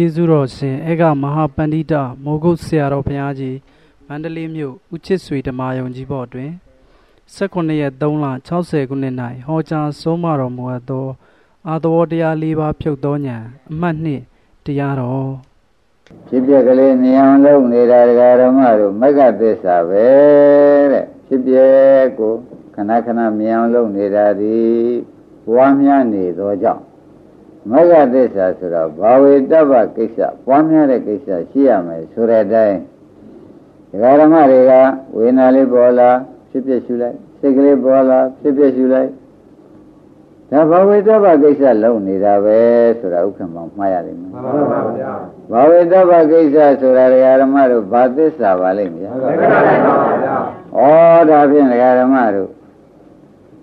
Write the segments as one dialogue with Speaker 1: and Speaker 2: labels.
Speaker 1: ကျေးဇူးတော်ရှင်အေကမဟာပန္တိတမိုးကုတ်ဆရာတော်ဘုရားကြီးမန္တလေးမြို့ဦးချစ်ဆွေဓမ္မယုံကြီးဘော်တွင်18ရက်3လ60ခုနှစ်၌ဟောကြားဆုံးမတော်မူအပ်သောအာသဝတရား၄ပါးဖြုတ်သောညာအမှတ်နှစ်တရားတော်
Speaker 2: ဖြစ်ပြကလေးနေအောင်လုပ်နေတာဒကာဓမ္မတို့မဂ္ဂသစ္စာပဲတဲ့ဖြစ်ပြကိုခဏခဏမြင်အောင်လုပ်နေတာဒီပွားများနေသောကြောင့် မဂ္ဂသစ္စာဆိုတော့ဘာဝေတ္တဗကိစ္စပွားများတဲ့ကိစ္စရှိရမယ်ဆိုတဲ့အတိုင်းဒကာဓမ္မတွေကဝေနာလေးပေါ်လာဖြစ်ဖြစ်ရှုလိုက်စိတ်ကလေးပေါ်လာဖြစ်ဖြစ်ရှုလိုက်ဒါဘာဝေတ္တဗကိစ္စလုံးနေတာပဲဆိုတာဥက္ကမောင်မှားရလိမ့်မယ်မှန်ပါဗျာဘာဝေတ္တဗကိစ္စဆိုတာဒကာဓမ္မတို့ဘာသစ္စာပါလိမ့်မလားမှန်ပါဗျာဩဒါဖြင့်ဒကာဓမ္မတို့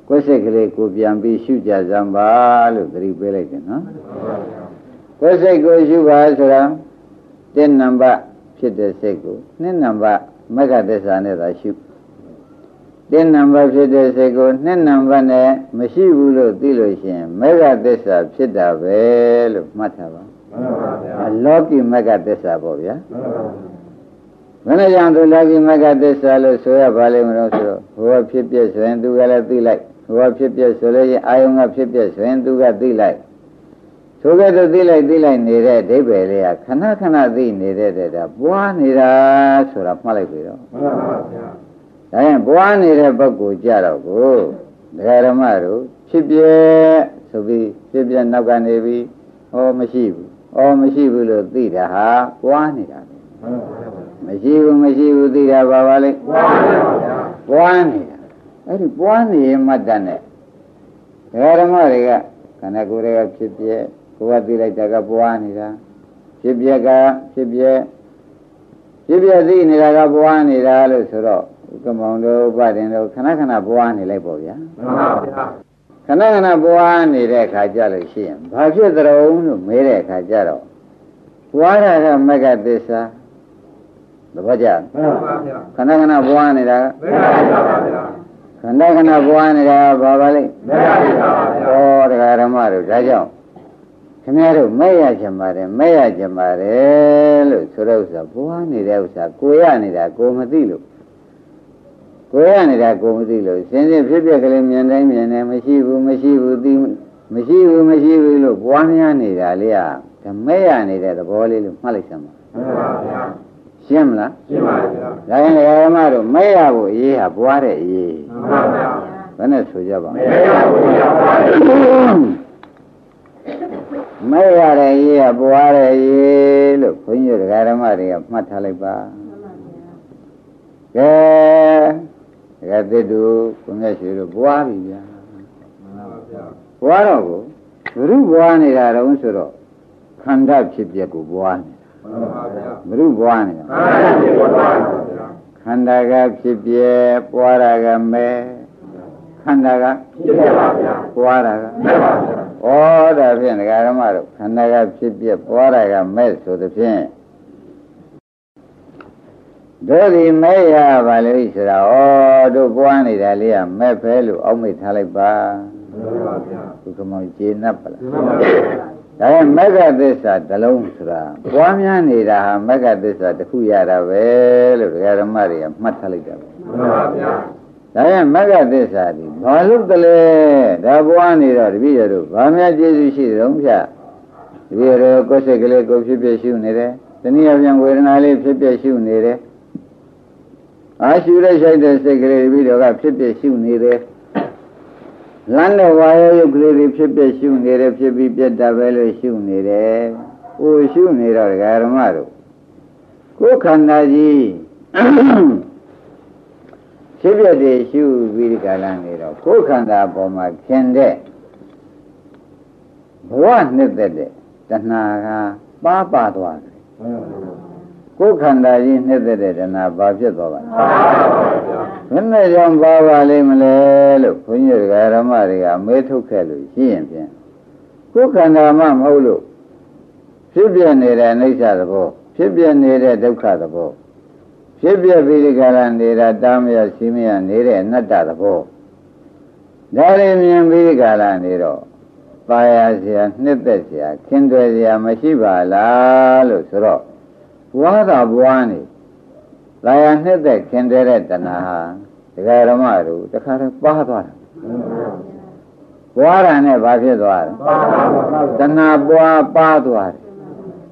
Speaker 2: ကိုယ်စိတ်ကလေးကိုပြန်ပြီးရှုကြစမ်းပါလို့သတိပေးလိုက်တယ်နော်ကိုယ်စိတ်ကိုရှုပါဆိုတာတစ်နံပါတ်ဖြစ်တဲ့စိတ်ကိုနှစ်နံပါတ်မဂ္ဂသစ္စာနဲ့သာရှုတစ်နံပါတ်ဖြစ်တဲ့စိတ်ကိုနှစ်နံပါတ်နဲ့မရှိဘူးလို့သိလို့ရှိရင်မဂ္ဂသစ္စာဖြစ်တာပဲလို့မှတ်ထားပါမှန်ပါဗျာလောကီမဂ္ဂသစ္စာပေါ့ဗျာမှန်ပါဘယ်နဲ့ကြောင့်သူလောကီမဂ္ဂသစ္စာလို့ဆိုရပါလိမ့်မလို့ဆိုတော့ဟိုဖြစ်ပြဆိုရင်သူကလည်းသိလိုက် ဟိုဖြစ်ပြဆိုလို့ရင်အာယုံကဖြစ်ပြဆိုရင်သူကသိလိုက်ဆိုကြတော့သိလိုက်သိလိုက်နေတဲ့ဒိဗ္ဗေလေးကခဏခဏသိနေတဲ့တဲ့ဒါပွားနေတာဆိုတာမှတ်လိုက်ပြီတော့မှန်ပါဗျာဒါရင်ပွားနေတဲ့ပုဂ္ဂိုလ်ကြတော့ကိုဒကာရမတို့ဖြစ်ပြဆိုပြီးဖြစ်ပြနောက်ကနေပြီးဟောမရှိဘူးဩမရှိဘူးလို့သိတာဟာပွားနေတာပဲမရှိဘူးမရှိဘူးသိတာပါပါလေပွားနေတာပွားနေတာ အဲ့ဒီပွားနေမှတ်တတ်နဲ့ဒကာဓမ္မတွေကခန္ဓာကိုယ်တွေကဖြစ်ပြကိုယ်ကသိလိုက်တာကပွားနေတာဖြစ်ပြကဖြစ်ပြဖြစ်ပြသိနေတာကပွားနေတာလို့ဆိုတော့ကမောင်တို့ဗတင်တို့ခဏခဏပွားနေလိုက်ပေါ့ဗျာမှန်ပါဗျာခဏခဏပွားနေတဲ့အခါကြလို့ရှိရင်ဘာဖြစ်သရုံလို့မေးတဲ့အခါကြတော့ပွားတာကမဂ္ဂသစ္စာသဘောကျမှန်ပါဗျာခဏခဏပွားနေတာကမဂ္ဂသစ္စာပါဗျာ ခဏခဏပွားနေတာဘာပါလိမ့်မဲ့ရပါပါဗျာဩတရားဓမ္မတို့ဒါကြောင့်ခင်ဗျားတို့မဲ့ရချင်ပါတယ်မဲ့ရချင်ပါတယ်လို့ဆိုတဲ့ဥစ္စာပွားနေတဲ့ဥစ္စာကိုရနေတာကိုမသိလို့ကိုရနေတာကိုမသိလို့စင်စစ်ဖြစ်ဖြစ်ကလေးမြင်တိုင်းမြင်တယ်မရှိဘူးမရှိဘူးသိမရှိဘူးမရှိဘူးလို့ပွားများနေတာလေးကဓမဲ့ရနေတဲ့သဘောလေးလို့မှတ်လိုက်စမ်းပါမှန်ပါဗျာ ရှင်းမလားရှင်းပါပြီဗျာဒါရင်ဓမ္မတို့မဲ့ရဖို့အရေးဟာပွားတဲ့အရေးမှန်ပါဗျာဘယ်နဲ့ဆိုကြပါမဲ့ရဖို့ရပွားတဲ့အရေးမဲ့ရတဲ့ရေးကပွားတဲ့ရေးလို့ခွန်ကြီးဓမ္မတွေကမှတ်ထားလိုက်ပါကဲဒကာသစ်တို့ကိုမြတ်ရှိတို့ပွားပြီဗျာမှန်ပါဗျာပွားတော့ကိုဘုရုပွားနေတာတော့ဆိုတော့ခန္ဓာဖြစ်ပျက်ကိုပွားနေ ဘုရုပွားနေတာခန္ဓာကဖြစ်ပြဲပွားတာကမဲခန္ဓာကဖြစ်ပြပါဗျာပွားတာကမဲပါဗျာဩဒါဖြင့်ဒကာရမတို့ခန္ဓာကဖြစ်ပြဲပွားတာကမဲဆိုသဖြင့်တို့ဒီမဲရပါလို့ဆိုတာဩတို့ပွားနေတာလေးကမဲဖဲလို့အောက်မိတ်ထားလိုက်ပါမှန်ပါဗျာဘုကမောင်ကျေနပ်ပါလားမှန်ပါဗျာ ဒါရင်မဂ္ဂသစ္စာတစ်လုံးဆိုတာပွားများနေတာဟာမဂ္ဂသစ္စာတစ်ခုရတာပဲလို့ဒကာဓမ္မတွေကမှတ်ထားလိုက်တာပဲမှန်ပါဗျာဒါရင်မဂ္ဂသစ္စာဒီဘာလို့တလဲဒါပွားနေတော့တပည့်ရတို့ဘာများကျေးဇူးရှိတယ်တော့ဖြတ်တပည့်ရတို့ကိုယ်စိတ်ကလေးကိုဖြစ်ဖြစ်ရှုနေတယ်တနည်းအားဖြင့်ဝေဒနာလေးဖြစ်ဖြစ်ရှုနေတယ်အာရှုရရှိတဲ့စိတ်ကလေးတပည့်တော်ကဖြစ်ဖြစ်ရှုနေတယ် လမ်းတဲ့ဝါရောယုတ်ကလေးတွေဖြစ်ဖြစ်ရှုနေတယ်ဖြစ်ပြီးပြတ်တာပဲလို့ရှုနေတယ်။ကိုရှုနေတော့ဒကာရမတို့ကိုယ်ခန္ဓာကြီးဖြစ်ပြတဲ့ရှုပြီးဒီကလာနေတော့ကိုယ်ခန္ဓာပေါ်မှာခင်တဲ့ဘဝနှစ်သက်တဲ့တဏှာကပါပါသွားတယ်။ ကိုယ်ခန္ဓာကြီးနှစ်သက်တဲ့တဏှာဘာဖြစ်သွားပါလဲ။ဘယ်နဲ့ကြောင့်ပါပါလိမ့်မလဲလို့ဘုန်းကြီးတွေကဓမ္မတွေကမေးထုတ်ခဲ့လို့ရှိရင်ဖြင့်ကိုယ်ခန္ဓာမှမဟုတ်လို့ဖြစ်ပြနေတဲ့အိဋ္ဌသဘောဖြစ်ပြနေတဲ့ဒုက္ခသဘောဖြစ်ပြပြီးဒီကရနေတာတာမယရှိမယနေတဲ့အနတ္တသဘောဒါလေးမြင်ပြီးဒီကရနေတော့ ပါရเสียနှစ်သက်เสียခင်တွယ်เสียမရှိပါလားလို့ဆိုတော့ ဘွားသာဘွားနေပါရနှစ်သက်ခင်တွယ်တဲ့တဏှာဟာဒကာရမတို့တခါတည်းပါသွားတာဘွားရံနဲ့ဘာဖြစ်သွားလဲတဏှာပွားပါသွားတယ်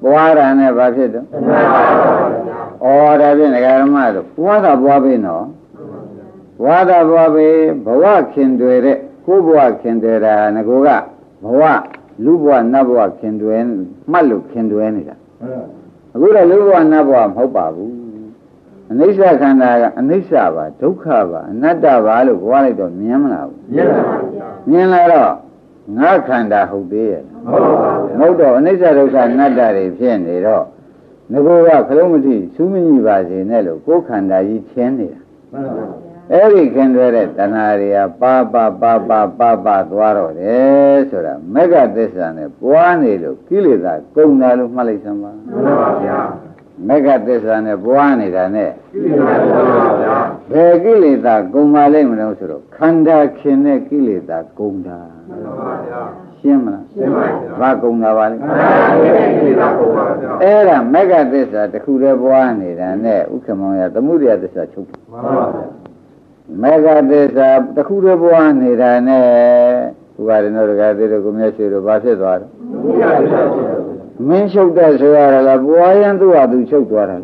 Speaker 2: ဘွားရံနဲ့ဘာဖြစ်တော့ဩဒါဖြင့်ဒကာရမတို့ဘွားသာဘွားပြီနော်ဘွားသာဘွားပြီဘဝခင်တွယ်တဲ့ကိုဘဝခင်တွယ်တာငကိုကဘဝလူဘဝနတ်ဘဝခင်တွယ်မှတ်လို့ခင်တွယ်နေတာ အခုတော့လူဘဝနတ်ဘဝမဟုတ်ပါဘူးအနိစ္စခန္ဓာကအနိစ္စပါဒုက္ခပါအနတ္တပါလို့ဘဝလိုက်တော့မြင်မလားဘူးမြင်ပါပါမြင်လာတော့ငါခန္ဓာဟုတ်သေးရဲ့မဟုတ်တော့အနိစ္စဒုက္ခအနတ္တတွေဖြစ်နေတော့ငကိုကခလုံးမတိသူးမညိပါစေနဲ့လို့ကိုယ်ခန္ဓာကြီးချင်းနေတာမှန်ပါပါ အဲ့ဒီခင်တွဲတဲ့တဏှာတွေကပါပါပါပါပါပါသွားတော့တယ်ဆိုတာမက္ကသစ္စာနဲ့ပွားနေလို့ကိလေသာကုန်တာလို့မှတ်လိုက်စမ်းပါမှန်ပါဗျာမက္ကသစ္စာနဲ့ပွားနေတာနဲ့ကိလေသာကုန်ပါဗျာဘယ်ကိလေသာကုန်ပါလိမ့်မလို့ဆိုတော့ခန္ဓာခင်တဲ့ကိလေသာကုန်တာမှန်ပါဗျာရှင်းမလားရှင်းပါဗျာဘာကုန်တာပါလဲခန္ဓာခင်တဲ့ကိလေသာကုန်ပါဗျာအဲ့ဒါမက္ကသစ္စာတစ်ခုတည်းပွားနေတာနဲ့ဥက္ကမောင်ရသမှုရိယသစ္စာချုပ်မှန်ပါဗျာ မေဃသစ္စာတခုတည်းဘဝနေတာနဲ့ဘုရားရနောတကသေးတို့ကိုမြတ်ရွှေတို့ဘာဖြစ်သွားလဲမင်းချုပ်တဲ့ဆိုရလားဘဝရင်သူ့ဟာသူချုပ်သွားတယ်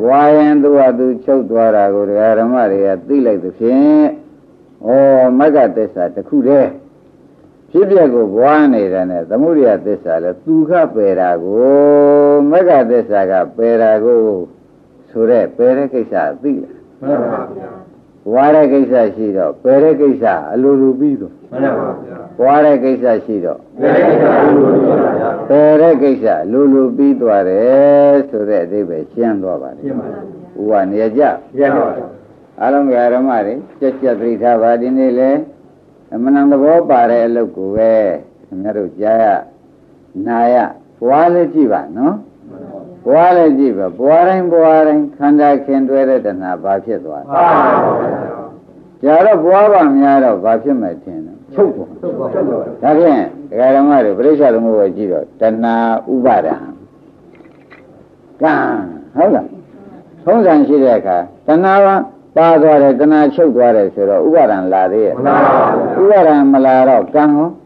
Speaker 2: ဘဝရင်သူ့ဟာသူချုပ်သွားတာကိုဒကာဓမ္မတွေကသိလိုက်သဖြင့်ဩမဂ္ဂသစ္စာတခုတည်းဖြစ်ပြက်ကိုဘွားနေတာနဲ့သမှုရိယသစ္စာလဲသူခပယ်တာကိုမဂ္ဂသစ္စာကပယ်တာကိုဆိုတဲ့ပယ်တဲ့ကိစ္စသိလား မှန်ပါဗျာဘွားတဲ့ကိစ္စရှိတော့ပယ်တဲ့ကိစ္စအလိုလိုပြီးတော့မှန်ပါဗျာဘွားတဲ့ကိစ္စရှိတော့ပယ်တဲ့ကိစ္စအလိုလိုပြီးပါဗျာပယ်တဲ့ကိစ္စလိုလိုပြီးသွားတယ်ဆိုတဲ့အဓိပ္ပာယ်ရှင်းသွားပါတယ်ရှင်းပါဗျာဥကနေကြရှင်းပါဗျာအလုံးကဓမ္မတွေကြက်ကြက်သိထားပါဒီနေ့လေအမှန်တန်သဘောပါတဲ့အလုပ်ကိုပဲခင်ဗျားတို့ကြားရနာရဘွားလေးကြည့်ပါနော် ဘွားလည်းကြည့်ပဲဘွားတိုင်းဘွားတိုင်းခန္ဓာခင်တွဲတဲ့တဏှာဘာဖြစ်သွားလဲကြာတော့ဘွားပါများတော့ဘာဖြစ်မဲ့ထင်တယ်ချုပ်သွားဒါဖြင့်ဒကာဓမ္မတွေပြိဿသမုပ္ပါကြည့်တော့တဏှာဥပါဒံကံဟုတ်လားထုံးစံရှိတဲ့အခါတဏှာပါသွားတယ်တဏှာချုပ်သွားတယ်ဆိုတော့ဥပါဒံလာသေးရဲ့မလာပါဘူးဥပါဒံမလာတော့ကံဟောမလာပါဘူး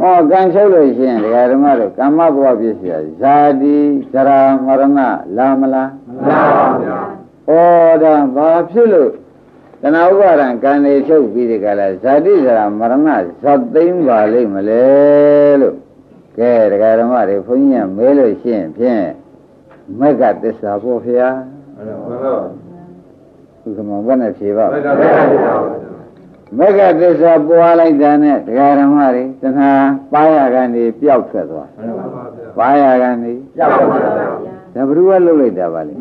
Speaker 2: ဟောကံချုပ်လို့ရှိရင်ဒကာဓမ္မတို့ကမ္မဘဝပြည့်စရာဇာတိဇရာမရဏလာမလားမလာပါဘူးဩဒါဘာဖြစ်လို့တဏှာဥပါဒံကံနေချုပ်ပြီးဒီကလာဇာတိဇရာမရဏဇတ်သိမ့်ပါလိမ့်မလဲလို့ကဲဒကာဓမ္မတွေဘုန်းကြီးကမဲလို့ရှိရင်ဖြင့်မက္ကသစ္စာပေါ့ဗျာမှန်ပါပါဥက္ကမဘယ်နဲ့ဖြေပါမက္ကသစ္စာပွား လိုက်တာနဲ့တရားဓမ္မတွေတဏှာပါရကနေပျောက်ထွက်သွားပါရကနေပျောက်သွားဒါဘယ်သူကလှုပ်လိုက်တာပါလဲ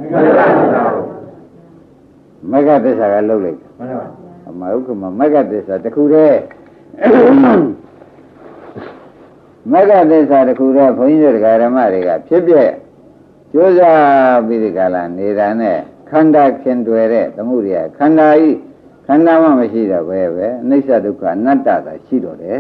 Speaker 2: မက္ကသစ္စာကလှုပ်လိုက်တာအမဥက္ကမမက္ကသစ္စာတခုတည်းမက္ကသစ္စာတခုတည်းဘုန်းကြီးတို့တရားဓမ္မတွေကဖြစ်ပြကြိုးစားပြီးဒီကလာနေတာနဲ့ခန္ဓာခင်တွယ်တဲ့သမှုရိယခန္ဓာဤ ခန္ဓာမှမရှိတော့ပဲပဲအနိစ္စဒုက္ခအနတ္တသာရှိတော့တယ်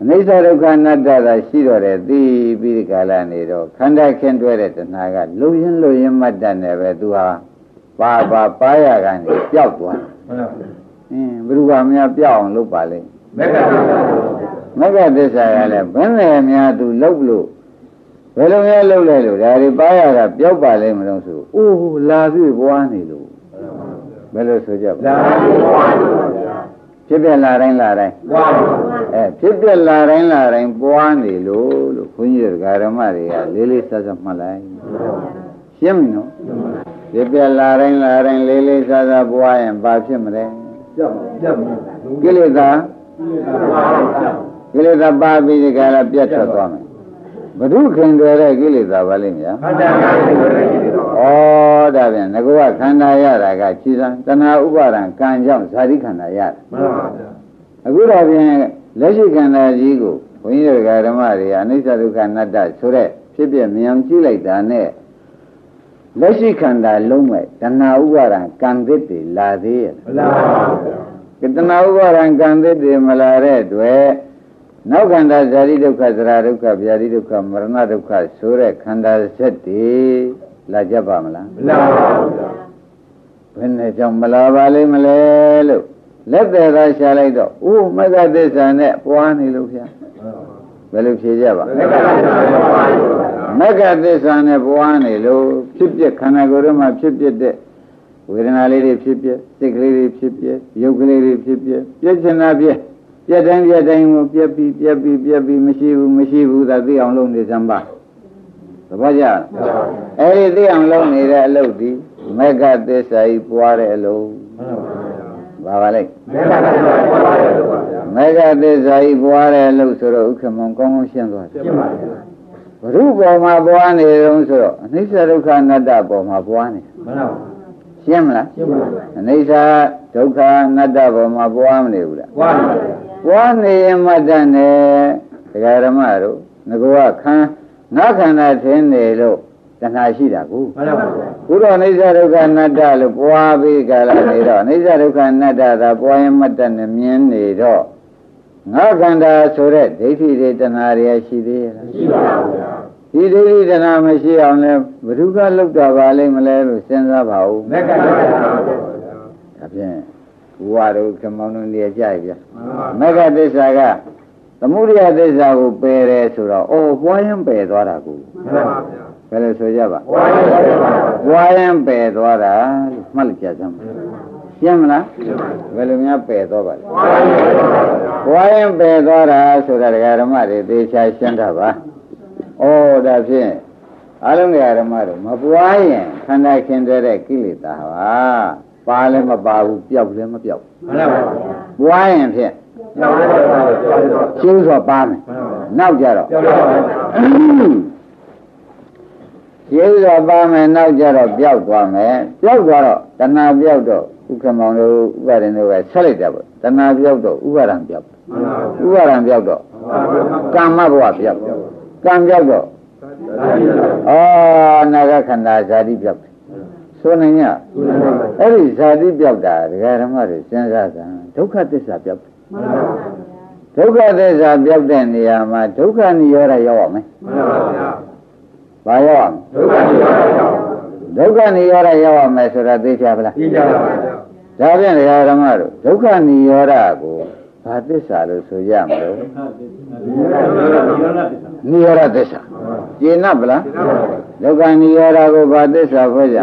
Speaker 2: အနိစ္စဒုက္ခအနတ္တသာရှိတော့တယ်သိပြီးဒီကလာနေတော့ခန္ဓာခင်တွယ်တဲ့တဏှာကလုံရင်လုံရင်မတ်တတ်နေပဲသူဟာပါပါပါရကနေပျောက်သွားအင်းဘ누구ကများပျောက်အောင်လုပ်ပါလိမ့်မက္ကသစ္စာမက္ကသစ္စာကလည်းဘယ်နဲ့များသူလုပ်လို့ဘယ်လိုများလုပ်လဲလို့ဒါတွေပါရတာပျောက်ပါလိမ့်မလို့ဆိုအိုးလာပြီဘွားနေလို့ ဘယ်လိုဆိုကြပါလာပြီဘွားနေပါဗျာဖြစ်ပြလာတိုင်းလာတိုင်းပွားပါအဲဖြစ်ပြလာတိုင်းလာတိုင်းပွားနေလို့လို့ခွန်ကြီးတို့ဓမ္မတွေကလေးလေးစားစားမှတ်လိုက်ရှင်းမနော်ဖြစ်ပြလာတိုင်းလာတိုင်းလေးလေးစားစားပွားရင်ဘာဖြစ်မလဲကြောက်ကြောက်ကိလေသာကိလေသာပါပြီးဒီကရပြတ်ထွက်သွားမယ် ဘု து ခင်တွေတဲ့ကိလေသာပါလိမ့်ဗျာခန္ဓာခင်တွေတဲ့ကိလေသာဩဒါပြန်ငကောခန္ဓာရတာကခြေစံတဏှာဥပါဒံကံကြောင့်ဇာတိခန္ဓာရတယ်မှန်ပါဗျာအခုတော့ပြန်လက်ရှိခန္ဓာကြီးကိုဘုန်းကြီးတို့ဓမ္မတွေအနိစ္စဒုက္ခအနတ္တဆိုတဲ့ဖြစ်ပြမြင်ကြည့်လိုက်တာနဲ့လက်ရှိခန္ဓာလုံးမဲ့တဏှာဥပါဒံကံသစ်တွေလာသေးရဲ့မလာပါဘူးကတနာဥပါဒံကံသစ်တွေမလာတဲ့အတွက် နောက်ခန္ဓာဇာတိဒုက္ခသရဒုက္ခဗျာတိဒုက္ခမရဏဒုက္ခဆိုတဲ့ခန္ဓာစက်တွေလာကြပါမလား
Speaker 3: မလာပါဘူးဗျာ
Speaker 2: ဘယ်နဲ့ကြောင့်မလာပါလိမ့်မလဲလို့လက်သေးသာရှာလိုက်တော့ဥမဂ္ဂသစ္စာနဲ့ပွားနေလို့ဗျာဘယ်လိုဖြေကြပါမဂ္ဂသစ္စာနဲ့ပွားနေလို့ဖြစ်ပြခန္ဓာကိုယ်ထဲမှာဖြစ်ပြတဲ့ဝေဒနာလေးတွေဖြစ်ပြစိတ်ကလေးတွေဖြစ်ပြရုပ်ကလေးတွေဖြစ်ပြပြည့်ချင်တာပြည့် ပြည့်တိုင်းပြည့်တိုင်းကိုပြည့်ပြီးပြည့်ပြီးပြည့်ပြီးမရှိဘူးမရှိဘူးသာသိအောင်လုပ်နေစမ်းပါသဘောကျအဲ့ဒီသိအောင်လုပ်နေတဲ့အလုပ်ဒီမဂ္ဂသစ္စာကြီးပွားတဲ့အလုပ်ဘာပါလဲမေဃသစ္စာကြီးပွားတယ်လို့ဆိုတော့ဥက္ကမောင်ကောင်းကောင်းရှင်းသွားတယ်ဘုရုပေါ်မှာပွားနေတုံးဆိုတော့အနိစ္စဒုက္ခအနတ္တပေါ်မှာပွားနေ
Speaker 3: မှန်ပါ
Speaker 2: ရှင်းမလား
Speaker 3: ရှင်းပါ
Speaker 2: အနိစ္စဒုက္ခအနတ္တပေါ်မှာပွားမနေဘူးလား
Speaker 3: ပွားနေပါ
Speaker 2: ပွားနေရင်မတ္တနဲ့ဒကာရမတို့ငကောခန္ငါခန္ဓာထင်းနေလို့တဏှာရှိတာကို
Speaker 3: မှန်ပါဗျာ
Speaker 2: ခုတော့အိဋ္ဌဒုက္ခအနတ္တလို့ပွားပြီးကြလာနေတော့အိဋ္ဌဒုက္ခအနတ္တသာပွားရင်မတ္တနဲ့မြင်နေတော့ငါခန္ဓာဆိုတဲ့ဒိဋ္ဌိတွေတဏှာတွေရှိသေးရဲ့လား
Speaker 3: ရှိပါဗျာ
Speaker 2: ဒီဒိဋ္ဌိတဏှာမရှိအောင်လဲဘုရုကလောက်တာပါလိမ့်မလဲလို့စဉ်းစားပါဦး
Speaker 3: မက်ကပါဗျာ
Speaker 2: ဒါဖြင့် ဘုရားတို့ခမောင်းတို့နေကြဗျာမက်ကသစ္စာကသမုဒိယသစ္စာကိုပယ်တယ်ဆိုတော့အော်ပွားရင်ပယ်သွားတာကို
Speaker 3: မှန်ပါဗျာ
Speaker 2: ဘယ်လိုဆိုကြပါ
Speaker 3: ဝါရင်ပယ်သွားတာ
Speaker 2: ဝါရင်ပယ်သွားတာလို့မှတ်လိုက်ကြစမ်းရှင်းမလားဘယ်လိုများပယ်သွားပါလဲဝါရင်ပယ်သွားတာဆိုတာဒကာဓမ္မတွေသေချာရှင်းတာပါဩဒါဖြင့်အလုံးဒကာဓမ္မတို့မပွားရင်ခန္ဓာခင်တဲ့ကိလေသာပါ ပါလည်းမပါဘူးပျောက်လည်းမပျောက်
Speaker 3: မှန်ပါပါ
Speaker 2: ပွားရင်ဖြင့်ကျိုးစွာပါမယ်နောက်ကြတော့ကျေးဇူးပါမယ်နောက်ကြတော့ပျောက်သွားမယ်ပျောက်သွားတော့တဏှာပျောက်တော့ဥက္ကမောင်တို့ဥပါဒင်တို့ကဆက်လိုက်တာပေါ့တဏှာပျောက်တော့ဥပါဒံပျောက်ဥပါဒံပျောက်တော့ကာမဘဝပျောက်ကံပျောက်တော့ဩနာဂခန္ဓာဇာတိပျောက် ဆိုနိုင်ရအဲ့ဒီဇာတိပြောက်တာဒကာဓမ္မတွေစဉ်းစားကြဒုက္ခသစ္စာပြောက်တယ်မှန်ပါဗျာဒုက္ခသစ္စာပြောက်တဲ့နေရာမှာဒုက္ခနိရောဓရောက်ရမယ်မှန်ပါဗျာဘာရောက်ဒုက္ခနိရောဓရောက်ဒုက္ခနိရောဓရောက်ရမယ်ဆိုတာသိကြပါလား
Speaker 3: သိကြပါပါဗျာ
Speaker 2: ဒါဖြင့်ဒကာဓမ္မတို့ဒုက္ခနိရောဓကို ဘာသစ္စာလို့ဆိုရမလို့និရောဓသစ္စာကျင့်납ဗလားဒုက္ခនិရောဓကိုဘာသစ္စာဖွဲ့ကြ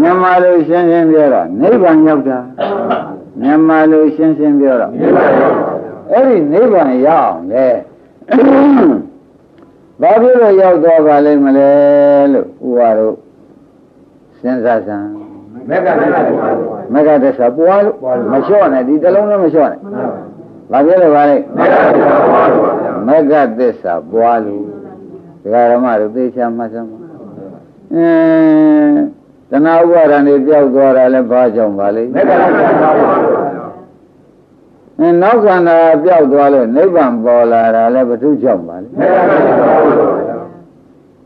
Speaker 2: မြန်မာလိုရှင်းရှင်းပြောတော့နိဗ္ဗာန်ရောက်တာမြန်မာလိုရှင်းရှင်းပြောတော့အဲ့ဒီနိဗ္ဗာန်ရောက်အောင်လေဘာဖြစ်လို့ရောက်သွားပါလိမ့်မလဲလို့ဥပါတို့စဉ်းစားစမ်း
Speaker 3: မက္ကသစ္စာ
Speaker 2: မက္ကသစ္စာပွားလို့မလျှော့နဲ့ဒီတလုံးလည်းမလျှော့နဲ့ဘာဖြစ်လို့ပါလဲမက္ကသစ္စာပွားလို့ဒကာရမတို့သိချာမှတ်စမ်းပါအင်းတဏှာဥပါဒံတွေပြောက်သွားတာလည်းဘာကြောင့်ပါလဲ
Speaker 3: မက္ကသစ္စာပွားလို့
Speaker 2: အဲနောက်ခန္ဓာပြောက်သွားလို့နိဗ္ဗာန်ပေါ်လာတာလည်းဘု து ကြောင့်ပါလေ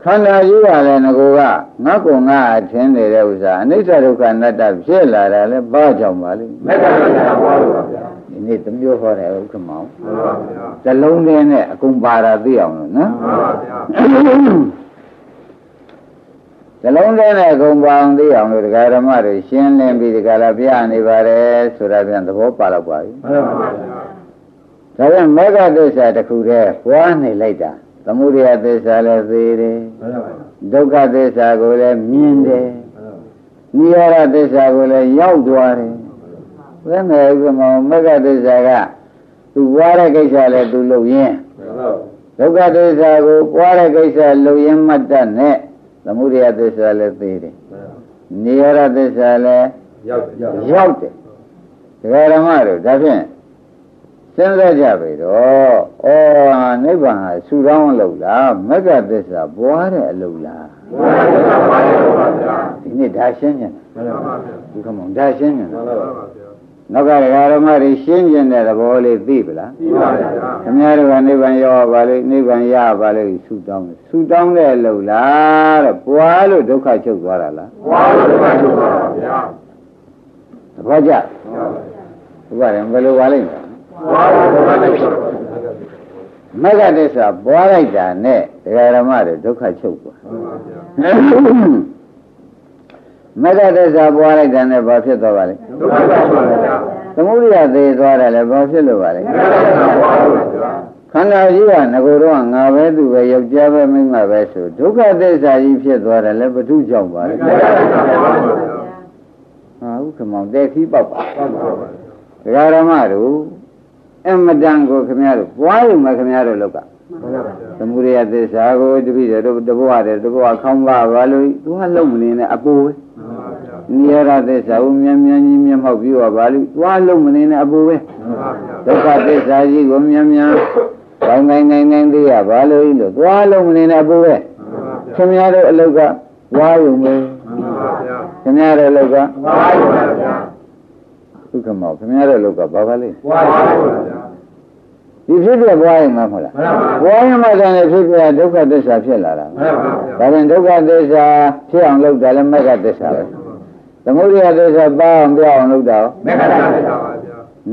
Speaker 2: ခန္ဓာကြီးကလည်းငကိုကငါကုံငါအထင်းနေတဲ့ဥစ္စာအနိစ္စဒုက္ခအနတ္တဖြစ်လာတာလည်းဘာကြောင့်ပါလဲ
Speaker 3: မေတ္တာပါပါဘုရား
Speaker 2: ဒီနေ့တမျိုးဟောတယ်ဥက္ကမောင်မှန်ပါဗျာဇလုံးလေးနဲ့အကုန်ပါတာသိအောင်လို့နော်မှန်ပါဗျာဇလုံးထဲနဲ့ဂုံပေါင်းသိအောင်လို့ဒကာဓမ္မတွေရှင်းလင်းပြီးဒီကလာပြနေပါတယ်ဆိုတာပြန်သဘောပါတော့ပါပြီမှန်ပါပါဒါပြန်မေဃသစ္စာတစ်ခုတည်းပွားနေလိုက်တာ သမုဒယသစ္စာလည်းသိတယ်မှန်ပါပါဒုက္ခသစ္စာကိုလည်းမြင်တယ်နိရောဓသစ္စာကိုလည်းရောက်သွားတယ်ဘယ်နဲ့ဥပမာမေဃသစ္စာကသူပွားတဲ့ကိစ္စလည်းသူလုပ်ရင်းဒုက္ခသစ္စာကိုပွားတဲ့ကိစ္စလုပ်ရင်းမှတ်တတ်နဲ့သမုဒယသစ္စာလည်းသိတယ်နိရောဓသစ္စာလည်း
Speaker 3: ရောက်
Speaker 2: ရောက်တယ်ဒကာဓမ္မတို့ဒါဖြင့် စဉ်းစားကြပြီတော့ဩနိဗ္ဗာန်ဟာဆူတောင်းလို့လားမက္ကသစ္စာပွားတဲ့အလုပ်လား
Speaker 3: ပွားတဲ့ပါပါဗျာ
Speaker 2: ဒီနေ့ဒါရှင်းညင်
Speaker 3: မှန်ပါဗျာ
Speaker 2: ဒီကမောင်ဒါရှင်းညင်
Speaker 3: မှန်ပါဗျာ
Speaker 2: နောက်ကဓမ္မတွေရှင်းကျင်တဲ့သဘောလေးသိပလား
Speaker 3: သိပါဗျာ
Speaker 2: ခင်ဗျားတို့ကနိဗ္ဗာန်ရောက်ပါလိမ့်နိဗ္ဗာန်ရပါလိမ့်ဆူတောင်းတယ်ဆူတောင်းတဲ့လို့လားတဲ့ပွားလို့ဒုက္ခချုပ်သွားတာလား
Speaker 3: ပွားလို့ဒုက္ခချုပ်သွားပါဗျာ
Speaker 2: သဘောကျဥပါရင်ဘယ်လိုပါလိမ့်မလဲ
Speaker 3: ဘွားဘုရားလိုက်ပါ
Speaker 2: မဂ္ဂသစ္စာပွားလိုက်တာနဲ့တရားဓမ္မတွေဒုက္ခချုပ်သွား
Speaker 3: မှန်ပါဗျာ
Speaker 2: မဂ္ဂသစ္စာပွားလိုက်တာနဲ့ဘာဖြစ်သွားပါလဲ
Speaker 3: ဒုက္ခပါပါဗျာ
Speaker 2: သမုဒိယသေးသွားတယ်လည်းဘာဖြစ်လို့ပါလဲ
Speaker 3: ဘုရားဘွားပါဗျာ
Speaker 2: ခန္ဓာကြီးကငကိုယ်တော့ငါပဲသူပဲယောက်ျားပဲမိန်းမပဲဆိုဒုက္ခသစ္စာကြီးဖြစ်သွားတယ်လည်းဘု து ကြောင့်ပါလေ
Speaker 3: ဘုရားဘွားပါဗျာ
Speaker 2: ဟာဥက္ကမောင်တဲ့ခီးပေါက်ပါ
Speaker 3: မှန်ပါဗျာ
Speaker 2: ဒကာရမတို့ အမတန်ကိုခမရတို့ပွားရုံပဲခမရတို့လောက်က
Speaker 3: မှန်ပါဗျာ
Speaker 2: သမုဒိယသစ္စာကိုတပိတယ်တို့တဘောရတယ်တဘောခေါင်းပါပါလို့သူကလုံးမနေနဲ့အပူပဲ
Speaker 3: မှန်ပါဗျာ
Speaker 2: နိရရသစ္စာကိုမြန်မြန်ကြီးမျက်မှောက်ပြီးတော့ပါလို့သူကလုံးမနေနဲ့အပူပဲ
Speaker 3: မှန်ပါဗျာ
Speaker 2: ဒုက္ခသစ္စာကြီးကိုမြန်မြန်ကောင်းနိုင်နိုင်နိုင်သိရပါလို့လို့သွားလုံးမနေနဲ့အပူပဲ
Speaker 3: မှန်ပါဗျာ
Speaker 2: ခင်ဗျားတို့အလုတ်ကဝါရုံပဲ
Speaker 3: မှန်ပါဗျာ
Speaker 2: ခင်ဗျားတို့အလုတ်က
Speaker 3: ဘွားပါဗျာ
Speaker 2: ဒုက္ခမောခင်ဗျားတို့အလုတ်ကဘာပါလဲ
Speaker 3: ဘွားပါဗျာ
Speaker 2: ဒီဖြစ်ပြဘွားရင်မဟုတ်လား
Speaker 3: မှန်ပါဗျာ
Speaker 2: ဘွားရင်မှတည်းနဲ့ဖြစ်ပြဒုက္ခသစ္စာဖြစ်လာတာ
Speaker 3: မှန်ပါဗျာ
Speaker 2: ဒါပြန်ဒုက္ခသစ္စာဖြစ်အောင်လုပ်တာလည်းမဂ္ဂသစ္စာပဲသမုဒိယသစ္စာပါအောင်ပြောင်းအောင်လုပ်တာရော
Speaker 3: မေခါတာပါဗျာ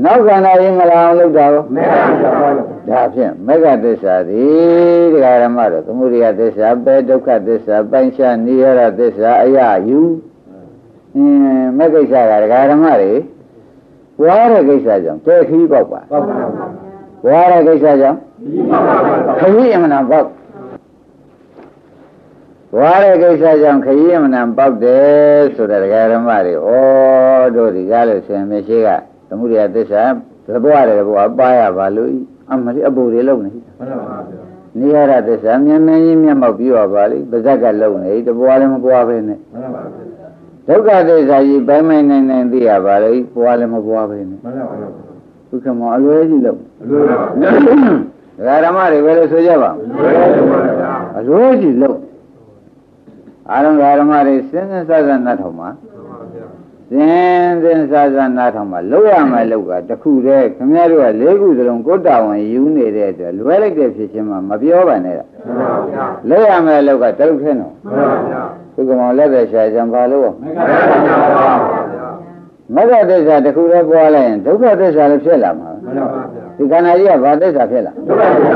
Speaker 2: နောက်ခန္ဓာရင်မလာအောင်လုပ်တာရော
Speaker 3: မေခါတာပါဗျာ
Speaker 2: ဒါဖြင့်မဂ္ဂသစ္စာသည်တရားဓမ္မတို့သမုဒိယသစ္စာပဲဒုက္ခသစ္စာပိုင်းခြားနိရောဓသစ္စာအယယူအင်းမဂ္ဂိစ္စကတရားဓမ္မတွေ ဘွားတဲ့ကိစ္စကြောင့်တဲခီးပေါက်ပါ
Speaker 3: ဟုတ်ပါဗျာ
Speaker 2: ဘွားတဲ့ကိစ္စကြောင့်
Speaker 3: ဒီပါပါဗျာ
Speaker 2: ခရီးအမှန်ပေါက်ဘွားတဲ့ကိစ္စကြောင့်ခရီးအမှန်ပေါက်တယ်ဆိုတဲ့တရားဓမ္မတွေဩတို့ဒီကားလို့ဆင်မရှိကသမုဒိယသစ္စာသဘွားတဲ့ဘွားပါရပါလို့အမလေးအပူတွေလုံးနေ
Speaker 3: မှန်ပါဗျာ
Speaker 2: နိရဒသစ္စာမြင်မြင်ကြီးမျက်မှောက်ပြီးတော့ပါလိပါဇက်ကလုံးနေတပွားလည်းမပွားပဲနဲ့
Speaker 3: မှန်ပါဗျာ
Speaker 2: ဒုက္ခသစ္စာကြီးပိုင်းမိုင်းနိုင်နိုင်သိရပါလိပွားလည်းမပွားပဲနဲ့
Speaker 3: မှန်ပါဗျာ
Speaker 2: ဘုက္ခမောအလွယ်ကြီးလုံး
Speaker 3: အလိုပါဗျာ
Speaker 2: ဒကာဓမ္မတွေပဲလို့ဆိုကြပါ
Speaker 3: ဘယ်လိုပါဗျာ
Speaker 2: အလွယ်ကြီးလုံးအာရုံဒကာဓမ္မတွေစဉ်းစဉ်စားစားနားထောင်ပါ
Speaker 3: မှန်ပါဗျာ
Speaker 2: စဉ်းစဉ်စားစားနားထောင်ပါလောက်ရမယ်လောက်ကတခုတည်းခင်ဗျားတို့ကလေးခုစလုံးကိုယ်တာဝန်ယူနေတဲ့အတွက်လွယ်လိုက်တဲ့ဖြစ်ချင်းမှမပြောပါနဲ့
Speaker 3: မှန်ပါဗျာ
Speaker 2: လောက်ရမယ်လောက်ကတရုပ်ထဲနော်
Speaker 3: မှန်ပါဗျာ
Speaker 2: ဘုက္ကမောလက်သက်ရှာကြံပါလို့
Speaker 3: မေခါတာပါဗျာ
Speaker 2: မဂ္ဂသစ္စာတစ်ခုတည်းပွားလိုက်ရင်ဒုက္ခသစ္စာလည်းဖြစ်လာမှာ
Speaker 3: မှန်ပါဗျာ
Speaker 2: ဒီခန္ဓာကြီးကဘာသစ္စာဖြစ်လာ
Speaker 3: ဒုက္ခပါဗျာ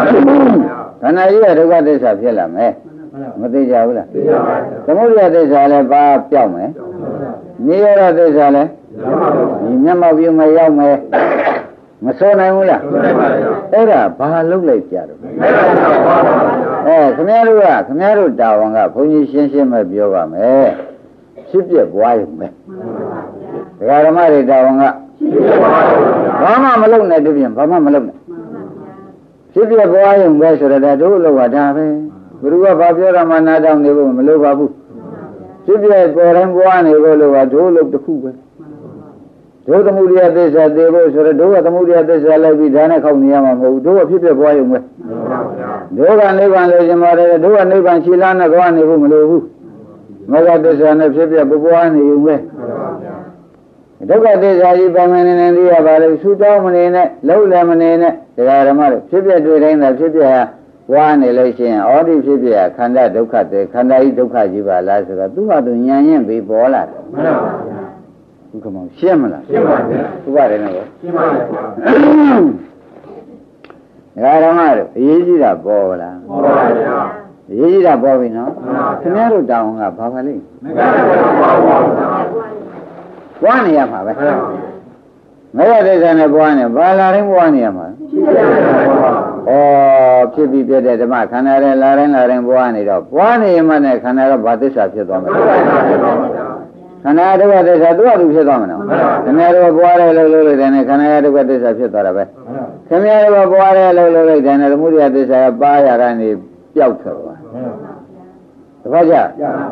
Speaker 2: ခန္ဓာကြီးကဒုက္ခသစ္စာဖြစ်လာမယ်မသိကြဘူးလား
Speaker 3: သိပါဗျာ
Speaker 2: သမုဒယသစ္စာလည်းဘာပြောင်းမယ်နိရောဓသစ္စာလည်း
Speaker 3: မှန်ပါဗျာ
Speaker 2: ဒီမျက်မှောက်ပြုမရောက်မယ် မစိုးနိုင်ဘူးလား
Speaker 3: သိပါဗျာ
Speaker 2: အဲ့ဒါဘာလုပ်လိုက်ကြတော့
Speaker 3: မေခါတာပါဗျာ
Speaker 2: အဲခင်ဗျားတို့ကခင်ဗျားတို့တာဝန်ကဘုန်းကြီးရှင်းရှင်းပဲပြောပါမယ်ဖြစ်ပြပွားရုံပဲဒကာဓမ္မတွေတာဝန်ကဘာမှမလုပ်နဲ့တပြင်းဘာမှမလုပ်နဲ့ဖြစ်ပြပွားရုံပဲဆိုတော့ဒါတို့လောကဒါပဲဘုရားကဘာပြောရမှနားတောင်နေဖို့မလိုပါဘူးဖြစ်ပြကိုယ်တိုင်းပွားနေဖို့လိုပါတို့လို့တစ်ခုပဲ တို့သမုဒိယသစ္စာသိဖို့ဆိုတော့တို့ကသမုဒိယသစ္စာလိုက်ပြီးဒါနဲ့ခောက်နေရမှာမဟုတ်ဘူးတို့ကဖြစ်ပြပွားရုံပဲတို့ကနိဗ္ဗာန်လို့ရှင်ပါတယ်တို့ကနိဗ္ဗာန်ရှိလားနဲ့သွားနေဖို့မလိုဘူးမဂ္ဂသစ္စာနဲ့ဖြစ်ပြပွားနေုံပဲဒုက္ခသစ္စာကြီးပိုင်မနေနေသိရပါလေဆူတောင်းမနေနဲ့လုံးလည်းမနေနဲ့တရားဓမ္မတို့ဖြစ်ပြတွေ့တိုင်းသာဖြစ်ပြဟာဝါနေလို့ရှိရင်ဩဒီဖြစ်ပြဟာခန္ဓာဒုက္ခတွေခန္ဓာကြီးဒုက္ခကြီးပါလားဆိုတော့သူ့ဟာသူညံရင်ပြီးပေါ်လာတယ်
Speaker 3: မှန်ပါဗျာ
Speaker 2: ဘုခမောင်ရှင်းမလား
Speaker 3: ရှင်းပါဗျာ
Speaker 2: သူပါတယ်နော်
Speaker 3: ရှင်းပါဗျာ
Speaker 2: တရားဓမ္မတို့အရေးကြီးတာပေါ်လား
Speaker 3: ဟောပါဗျာ
Speaker 2: အရေးကြီးတာပေါ်ပြီနော်
Speaker 3: မှန်ပါဗျာ
Speaker 2: ခင်ဗျားတို့တောင်းကဘာပါလိမ့်
Speaker 3: မေခါတာပါဗျာ
Speaker 2: ပွားနေရမှာပဲ
Speaker 3: မှန်ပါဗျာ
Speaker 2: မရတဲ့ဇာနဲ့ပွားနေဘာလာတိုင်းပွားနေရမှာ
Speaker 3: ရှင်းပါဗျာ
Speaker 2: ဩဖြစ်ပြီးပြတဲ့ဓမ္မခန္ဓာရဲ့လာတိုင်းလာတိုင်းပွားနေတော့ပွားနေမှနဲ့ခန္ဓာကဘာသစ္စာဖြစ်သွားမလဲ ခန္ဓာဒုက္ခသစ္စာသူ့အတူဖြစ်သွားမလားခင်ဗျားတို့ပွားတယ်လို့လို့လိုက်တယ်နဲ့ခန္ဓာဒုက္ခသစ္စာဖြစ်သွားတာပဲခင်ဗျားတို့ပွားတယ်လို့လို့လိုက်တယ်နဲ့သမုဒိယသစ္စာကပါရတာနေပျောက်ထွက်သွားတပတ်ကြ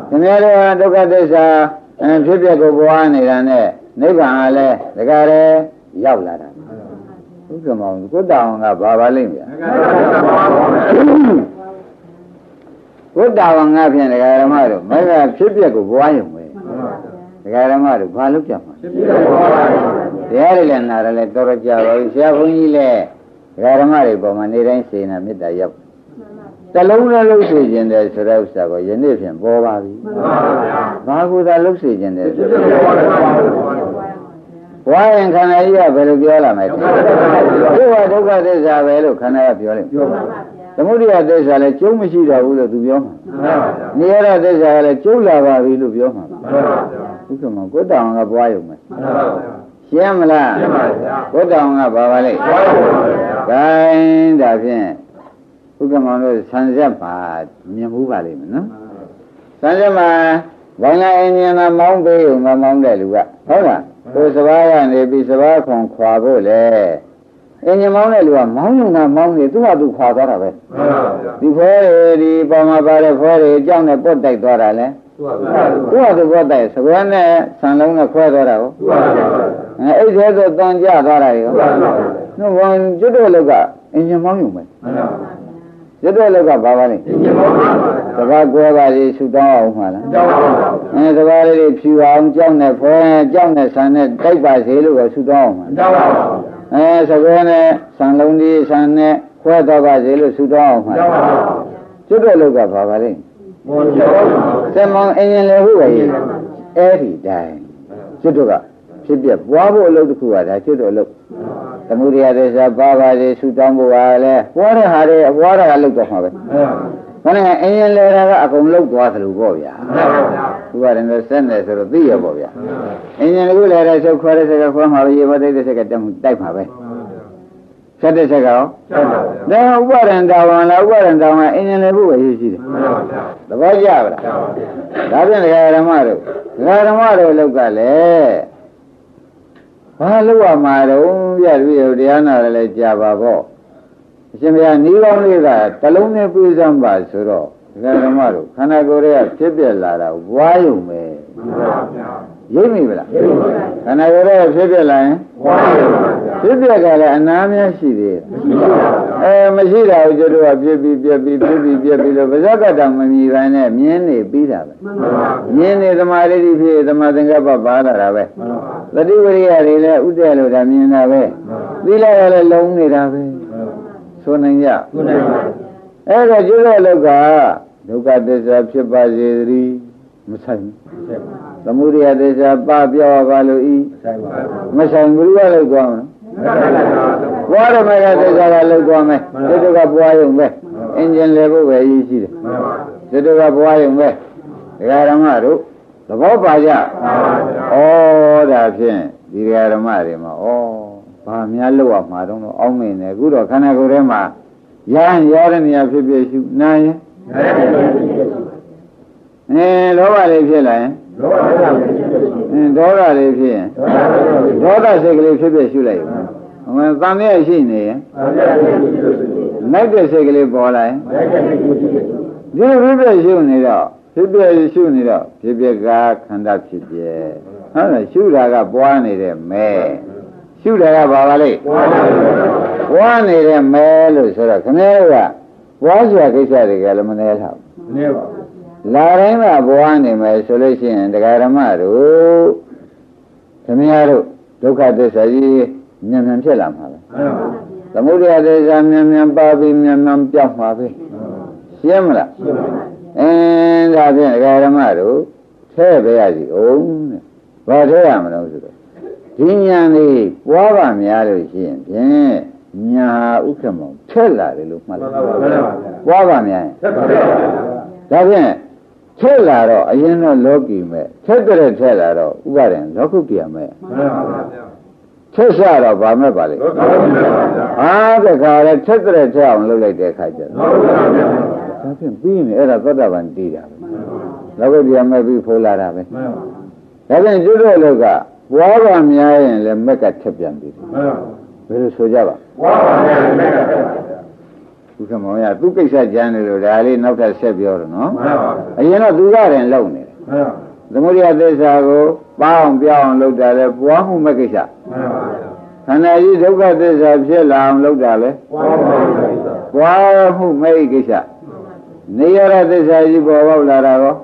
Speaker 2: ခင်ဗျားတို့ဒုက္ခသစ္စာဖြစ်ပြကိုပွားနေတာနဲ့နိဗ္ဗာန်ကလည်းတကယ်ရောက်လာတာဥက္ကမောင်ကိုတောင်ကဘာပါလိမ့်ဗျာဘုဒ္ဓဝငါဖြင့်ဒကာဓမ္မတို့မကဖြစ်ပျက်ကိုဘွားရုံပဲ ဒကာဓမ္မတို့ဘာလုပ်ကြမှာတရားတွေလည်းနားတယ်လည်းတော်တော်ကြာပါပြီဆရာဘုန်းကြီးလည်းဒကာဓမ္မတွေပေါ်မှာနေတိုင်းစေနာမေတ္တာရောက်တလုံးနဲ့လှုပ်စေခြင်းတယ်ဆိုတဲ့ဥစ္စာကိုယနေ့ဖြင့်ပေါ်ပါပြီဘာကူသာလှုပ်စေခြင်းတယ်ဆိုတော့ဝါရင်ခန္ဓာကြီးကဘယ်လိုပြောလာမလဲသူကဒုက္ခသစ္စာပဲလို့ခန္ဓာကပြောလိမ့်မယ်သမုဒိယသစ္စာလည်းကျုံးမရှိတော့ဘူးလို့သူပြောမှာနိရောဓသစ္စာကလည်းကျုံးလာပါပြီလို့ပြောမှာ ဥက္ကမကိုတောင်ကပွားရုံပဲရှင်းမလားကိုတောင်ကဘာပါလဲဂိုင်းဒါဖြင့်ဥက္ကမတို့ဆန်ဆက်ပါမြင်မှုပါလိမ့်မယ်နော်ဆန်ဆက်မှာဘင်္ဂအင်းညာမောင်းပေးုံမမောင်းတဲ့လူကဟုတ်လားကိုစဘာကနေပြီးစဘာခွန်ခွာဖို့လေအင်းညာမောင်းတဲ့လူကမောင်းုံကမောင်းနေသူ့ဟာသူခွာသွားတာပဲဒီဖွဲတွေဒီပေါ်မှာပါတဲ့ဖွဲတွေအကြောင်းနဲ့ပုတ်တိုက်သွားတာလေ သူ့ဟာသူပုတ်တိုက်စဘာနဲ့ဆန်လုံးနဲ့ခွဲသွားတာကိုအဲအဲ့ဒီဆိုတန်ကြသွားတာရောနှုတ်ဝန်ကျွတ်တော့လောကအင်းညာမောင်းုံပဲကျွတ်တော့လောကဘာပါလဲစဘာကွဲပါလေဆူတောင်းအောင်မှာလားအဲစဘာလေးတွေဖြူအောင်ကြောက်နဲ့ဖွဲကြောက်နဲ့ဆန်နဲ့တိုက်ပါစေလို့ပဲဆူတောင်းအောင်မှာအဲစကွဲနဲ့ဆန်လုံးဒီဆန်နဲ့ခွဲတော့ပါစေလို့ဆူတောင်းအောင်မှာကျွတ်တော့လောကဘာပါလဲ စမောင်အင်းရင်လေဟုတ်ပဲအဲ့ဒီတိုင်းကျွတ်တော့ကဖြစ်ပြပွားဖို့အလုပ်တစ်ခုကဒါကျွတ်တော့အလုပ်သမုဒိယသစ္စာပါပါစေဆူတောင်းဖို့ပါလေပွားတဲ့ဟာတွေပွားတာကလုပ်တော့မှာပဲခဏအင်းရင်လေတာကအကုန်လုတ်သွားသလိုပေါ့ဗျာသူကလည်းဆက်နေဆိုတော့သိရပေါ့ဗျာအင်းရင်ကလည်းတဲ့ဆုတ်ခွဲတဲ့ဆက်ကခွဲမှာပဲရေမသိတဲ့ဆက်ကတက်မှုတိုက်မှာပဲ ဆက်တဲ့ဆက်ကတော့ဒါဥပါဒံတာဝန်လားဥပါဒံတာဝန်အင်းရင်လေဖို့ပဲရေးရှိတယ်သဘောကျပါလားဒါဖြင့်ဒကာဓမ္မတို့ဒကာဓမ္မတို့လောက်ကလည်းဘာလို့ရမှာတော့ပြည့်ပြီးတရားနာတယ်လဲကြာပါပေါ့အရှင်ဘုရားဤကောင်းလေးကတလုံးနဲ့ပြေးစမ်းပါဆိုတော့ဒကာဓမ္မတို့ခန္ဓာကိုယ်ရဲ့ဖြစ်ပြလာတာဝါယုံပဲ ရိပ်မိဗလားခန္ဓာကိုယ်ရဲ့ဖြစ်ပြလာရင်ဖြစ်ပြကလည်းအနာများရှိသေးတယ်အဲမရှိတာကိုကျတို့ကပြစ်ပြီးပြက်ပြီးပြစ်ပြီးပြက်ပြီးလို့ဗဇက်ကတောင်မမြည်ပိုင်းနဲ့မြင်းနေပြီးတာပဲမြင်းနေသမာဓိဖြစ်သမာသင်္ကပ္ပပါလာတာပဲသတိဝရိယတွေလည်းဥဒဲလို့ဒါမြင်တာပဲသီလကလည်းလုံးနေတာပဲဆိုနိုင်ကြဆိုနိုင်ပါအဲ့တော့ကျတော့လောက်ကဒုက္ခသစ္စာဖြစ်ပါစေသတည်း မဆိုင်ဘူးသမုဒိယသစ္စာပပြောပါလို့ဤမဆိုင်ဘူးလို့လောက်သွားမယ်ဘွားရမေကသစ္စာကလောက်သွားမယ်ဒီတုကဘွားရုံပဲအင်ဂျင်လေဖို့ပဲအရေးရှိတယ်ဒီတုကဘွားရုံပဲဒကာရမတို့သဘောပါကြဩဒါဖြင့်ဒီဒကာရမတွေမှာဩဘာများလောက်အောင်မှာတော့အောင်းမင်းတယ်အခုတော့ခန္ဓာကိုယ်ထဲမှာရဟန်းရတဲ့နေရာဖြစ်ဖြစ်ရှုနာရင် အဲလောဘလေးဖြစ်လာရင်အင်းဒေါသလေးဖြစ်ရင်ဒေါသစိတ်ကလေးဖြစ်ဖြစ်ရှုလိုက်ပါအမှန်တန်မြဲရှိနေရင်နိုင်တဲ့စိတ်ကလေးပေါ်လာရင်ဒီဖြစ်ဖြစ်ရှုနေတော့ဖြစ်ဖြစ်ရှုနေတော့ဖြစ်ဖြစ်ကခန္ဓာဖြစ်ဖြစ်ဟုတ်လားရှုတာကပွားနေတဲ့မဲရှုတာကဘာပါလဲပွားနေတဲ့မဲလို့ဆိုတော့ခင်ဗျားတို့ကပွားစွာကိစ္စတွေကလည်းမနေတော့မနေပါဘူး လာတိုင်းကဘဝနေမယ်ဆိုလို့ရှိရင်တရားဓမ္မတို့သမီးတို့ဒုက္ခသစ္စာကြီးမြန်မြန်ဖြစ်လာမှာပဲသမုဒယသစ္စာမြန်မြန်ပါပြီးမြန်မြန်ပြောက်မှာပဲရှင်းမလားအင်းဒါဖြင့်တရားဓမ္မတို့ထဲပဲရစီအောင်တဲ့ဘာထဲရမလို့ဆိုတော့ဒီညာလေးပွားပါများလို့ရှိရင်ဖြင့်ညာဥက္ကမောထက်လာတယ်လို့မှတ်လိုက်ပွားပါများရင်ဒါဖြင့် ထက်လာတော့အရင်တော့လောကီမဲ့ထက်တဲ့ထက်လာတော့ဥပါဒံလောကုတ္တရာမဲ့မှန်ပါဗျာထက်ရတော့ဗာမဲ့ပါလေဟာတခါလဲထက်တဲ့ထက်အောင်လုပ်လိုက်တဲ့အခါကျတော့ဒါဖြင့်ပြီးနေအဲ့ဒါသောတာပန်တည်တာပဲလောကုတ္တရာမဲ့ပြီးဖိုးလာတာပဲဒါဖြင့်ကျွတ်တော့လောကဘွားပါများရင်လည်းမက်ကထက်ပြန်ပြီဘယ်လိုဆိုကြပါဘွားပါများရင်မက်ကထက်ပြန် ဥက္ကမောင်ရသူကိစ္စကြမ်းတယ်လို့ဒါလေးနောက်ထပ်ဆက်ပြောတော့နော်မှန်ပါဘူးအရင်တော့သူကရင်လုံနေတယ်မှန်ပါသမုဒိယသစ္စာကိုပါအောင်ပြောင်းအောင်လုပ်တာလဲပွားမှုမဲ့ကိစ္စမှန်ပါခန္ဓာကြီးဒုက္ခသစ္စာဖြစ်လာအောင်လုပ်တာလဲပွားမှုမဲ့ကိစ္စနေရတဲ့သစ္စာကြီးပေါ်ပေါက်လာတာရော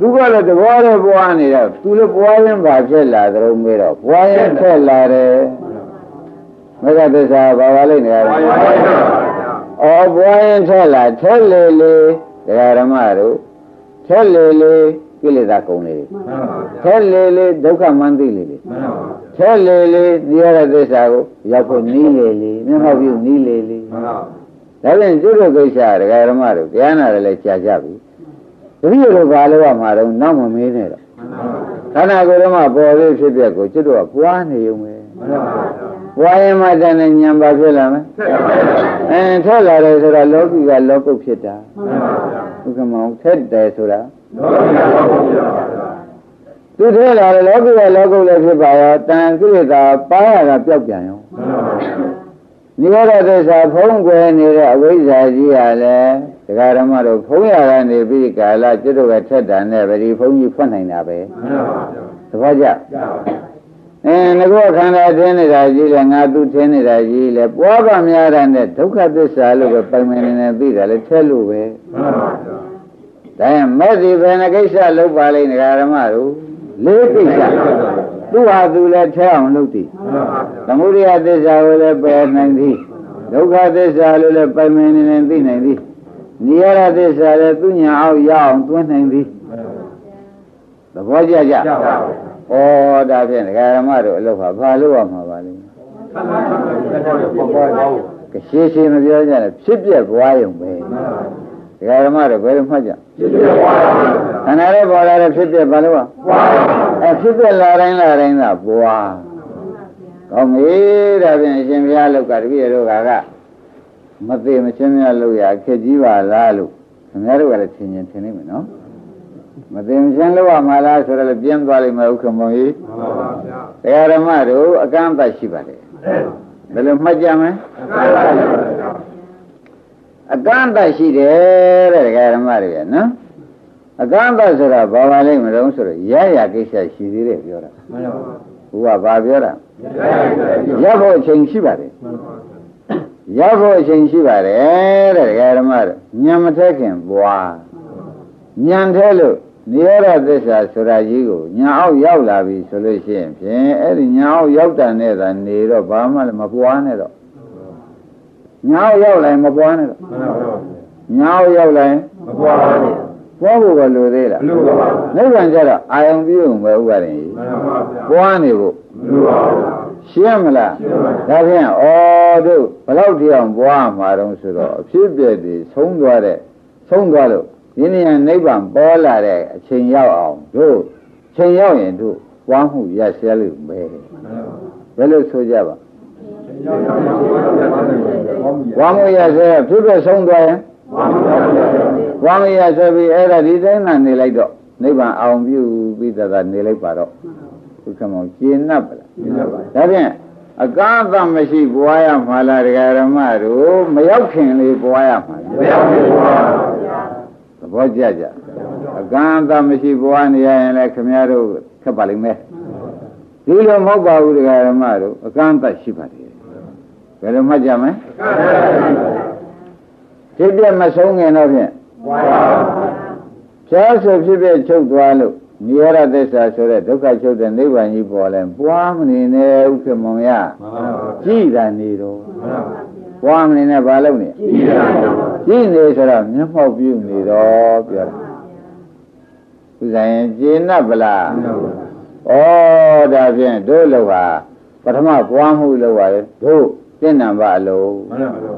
Speaker 2: သူကလည်းတဘောနဲ့ပွားနေတာသူလည်းပွားရင်ဘာဖြစ်လာသလုံးမေးတော့ပွားရင်ထက်လာတယ် မဂ္ဂသစ္စာဘာပါလိမ့်နေရလဲဩဘွားရင်ထက်လာထက်လေလေဒကာဓမ္မတို့ထက်လေလေကိလေသာကုန်လေလေ
Speaker 3: မှန်ပါဗျာ
Speaker 2: ထဲလေလေဒုက္ခမှန်းသိလေလေ
Speaker 3: မှန်ပါဗျာ
Speaker 2: ထဲလေလေနိရောဓသစ္စာကိုရောက်ဖို့နီးလေလေမျက်မှောက်ပြုနီးလေလေ
Speaker 3: မှန်ပါ
Speaker 2: ဒါဖြင့်ကျွတ်တို့ကိစ္စဒကာရမတို့တရားနာတယ်လည်းကြာကြပြီတပည့်တို့ဘာလို့ရမှာတော့နောက်မမေးနဲ့တော့
Speaker 3: မှန်ပါဗျာ
Speaker 2: ခန္ဓာကိုယ်တော့မှပေါ်လေးဖြစ်ပြက်ကိုကျွတ်တို့ကပွားနေုံပဲ
Speaker 3: မှန်ပါဗျာ
Speaker 2: ပွား ရင်မှတန်တဲ့ဉာဏ်ပါဖြစ်လာမယ်
Speaker 3: ဆက်ပါဗျာ
Speaker 2: အင်းထွက်လာတယ်ဆိုတာလောကီကလောကုတ်ဖြစ်တာ
Speaker 3: မှန်ပါဗျာ
Speaker 2: ဥက္ကမောင်ထက်တယ်ဆိုတာ
Speaker 3: လောကီကတော့ဘုရားပါဗျာ
Speaker 2: သူထွက်လာတယ်လောကီကလောကုတ်လည်းဖြစ်ပါရောတန်ကိလေသာပါရတာပျောက်ပြန်ရော
Speaker 3: မှန်ပါဗျာ
Speaker 2: နိရောဓသစ္စာဖုံးကွယ်နေတဲ့အဝိဇ္ဇာကြီးရလဲဒကာရမတို့ဖုံးရတာနေပြီးကာလကျွတ်တို့ကထက်တာနဲ့ဗဒီဖုံးကြီးဖွင့်နိုင်တာပဲ
Speaker 3: မှန်ပါဗျာ
Speaker 2: သဘောကျ
Speaker 3: ရပါဗျာ
Speaker 2: အင်းငကောခန္ဓာထင်းနေတာကြီးလဲငါသူထင်းနေတာကြီးလဲပွားပါများတာနဲ့ဒုက္ခသစ္စာလို့ပဲပိုင်မနေနေသိတာလဲထက်လို့ပဲ
Speaker 3: မှန်ပါဗျာ
Speaker 2: ဒါရင်မဲ့ဒီဘယ်နှကိစ္စလုပ်ပါလိမ့်ဒကာရမတို့လေးကိစ္စသူ့ဟာသူလဲထဲအောင်လုပ်သည်
Speaker 3: မှန်ပါဗျာ
Speaker 2: သမုဒိယသစ္စာကိုလည်းပယ်နိုင်သည်ဒုက္ခသစ္စာလို့လည်းပိုင်မနေနေသိနိုင်သည်နိရောဓသစ္စာလည်းသူညာအောင်ရအောင်တွန်းနိုင်သည်သဘောကျကြ
Speaker 3: ရပါဗျာ
Speaker 2: ဩဒါဖြင့်ဒကာရမတို့အလုပ်ဟာဘာလို့ရမှာပါလိမ့်
Speaker 3: ဆန္ဒဆန္ဒပေါ်ပေါ်ပါဘူး
Speaker 2: ကရှင်းရှင်းမပြောကြနဲ့ဖြစ်ပြက်ပွားရုံပဲ
Speaker 3: မှန်ပါဗျာ
Speaker 2: ဒကာရမတို့ဘယ်လိုမှတ်ကြ
Speaker 3: ဖြစ်ဖြစ်ပွားပါဗျာ
Speaker 2: ခန္ဓာရဲ့ပေါ်လာတဲ့ဖြစ်ပြက်ဘာလို့ရ
Speaker 3: ပွားပါဗျာ
Speaker 2: အဲဖြစ်ပြက်လာတိုင်းလာတိုင်းသာပွားကောင်းပြီဒါဖြင့်အရှင်ဘုရားလောက်ကတပည့်တို့ကကမသေးမချင်းများလို့ရခက်ကြီးပါလားလို့ခင်ဗျားတို့ကလည်းထင်ရင်ထင်နေမယ်နော် မသေးမချင်းလို့ရမှာလားဆိုတော့လည်းပြင်းသွားလိမ့်မယ်ဥက္ကမောင်ကြီး
Speaker 3: မှန်ပါဗျာ
Speaker 2: တရားဓမ္မတို့အကန့်အသတ်ရှိပါတယ်ဘယ်လိုမှတ်ကြမလဲ
Speaker 3: မှန်ပါဗျာ
Speaker 2: အကန့်အသတ်ရှိတယ်တဲ့တရားဓမ္မတွေကနော်အကန့်အသတ်ဆိုတာဘာပါလိမ့်မလို့ဆိုတော့ရရကိစ္စရှိသေးတယ်ပြောတာ
Speaker 3: မှန်ပါဗျာ
Speaker 2: ဘုရားဘာပြောတာ
Speaker 3: ရ
Speaker 2: ရဖို့အချိန်ရှိပါတယ်
Speaker 3: မှန်ပါ
Speaker 2: ရဖို့အချိန်ရှိပါတယ်တဲ့တရားဓမ္မတို့ညံမထက်ခင်ဘွားညံထဲလို့ နိရောဓသစ္စာဆိုတာကြီးကိုညာအောင်ရောက်လာပြီဆိုလို့ရှိရင်ဖြင့်အဲ့ဒီညာအောင်ရောက်တာနဲ့သာနေတော့ဘာမှလည်းမပွားနဲ့တော့ညာအောင်ရောက်လာရင်မပွားနဲ့တော့
Speaker 3: မှန်ပါဗျာ
Speaker 2: ညာအောင်ရောက်လာရင်
Speaker 3: မပွားပါဘူး
Speaker 2: ပွားဖို့ကလိုသေးလား
Speaker 3: မလို့ပါဘူး
Speaker 2: နိဗ္ဗာန်ကျတော့အာယုံပြုံပဲဥပါရင်ကြီး
Speaker 3: မှန်ပါဗျာ
Speaker 2: ပွားနေဖို့
Speaker 3: မလို့ပါဘူး
Speaker 2: ရှင်းမလား
Speaker 3: ရှင်းပါပြီ
Speaker 2: ဒါဖြင့်ဩတို့ဘယ်လောက်တိအောင်ပွားမှာတော့ဆိုတော့အဖြစ်ပြည့်တွေဆုံးသွားတဲ့ဆုံးသွားလို့ ဒီနေရာနိဗ္ဗာန်ပေါ်လာတဲ့အချိန်ရောက်အောင်တို့ချိန်ရောက်ရင်တို့ပွားမှုရရှဲလို့ပဲဘယ်လိုဆိုကြပါပွားမှုရရှဲဖြစ်ပြည့်ဆုံးသွားရင်ပွားမှုရရှဲပြီးအဲ့ဒါဒီတိုင်းသာနေလိုက်တော့နိဗ္ဗာန်အောင်ပြုပြီးသသာနေလိုက်ပါတော့ဘုရားမောင်ကျင့်납ပါလားဒါဖြင့်အကားသမမရှိပွားရမှာလားဒကာရမတို့မရောက်ခင်လေးပွားရမှာလား
Speaker 3: မရောက်ဘူးပါ
Speaker 2: သ ဘောကျကြအကန့်အသတ်မရှိဘဝနေရရင်လည်းခင်ဗျားတို့ခက်ပါလိမ့်မယ်ဒီလိုမဟုတ်ပါဘူးတရားဓမ္မတို့အကန့်အသတ်ရှိပါတယ်ဘယ်လိုမှတ်ကြမလဲဖြစ်ပြမဆုံးခင်တော့ဖြင့်
Speaker 3: ဘွားပါ
Speaker 2: ဖြားဆိုဖြစ်ပြချုပ်သွားလို့နိရောဓသစ္စာဆိုတဲ့ဒုက္ခချုပ်တဲ့နိဗ္ဗာန်ကြီးပေါ်လဲပွားမနေနဲ့ဥက္ကမောင်ရ
Speaker 3: မှန်ပါဗျာ
Speaker 2: ကြည်တာနေတော့
Speaker 3: မှန် ပါဗျာ
Speaker 2: ပွားမနေနဲ့ဘာလုပ်နေ
Speaker 3: ကြည့်ရအောင်
Speaker 2: ကြည်နေဆိုတော့မျက်မှောက်ပြုနေတော့ပြောတာဥစ္စာရင်ကျင့်납ဗလားဩဒါဖြင့်တို့လောက်ဟာပထမပွားမှုလောက်ပါလေတို့ပြင့်နံပါအလုံး
Speaker 3: မှန်ပါဗျာ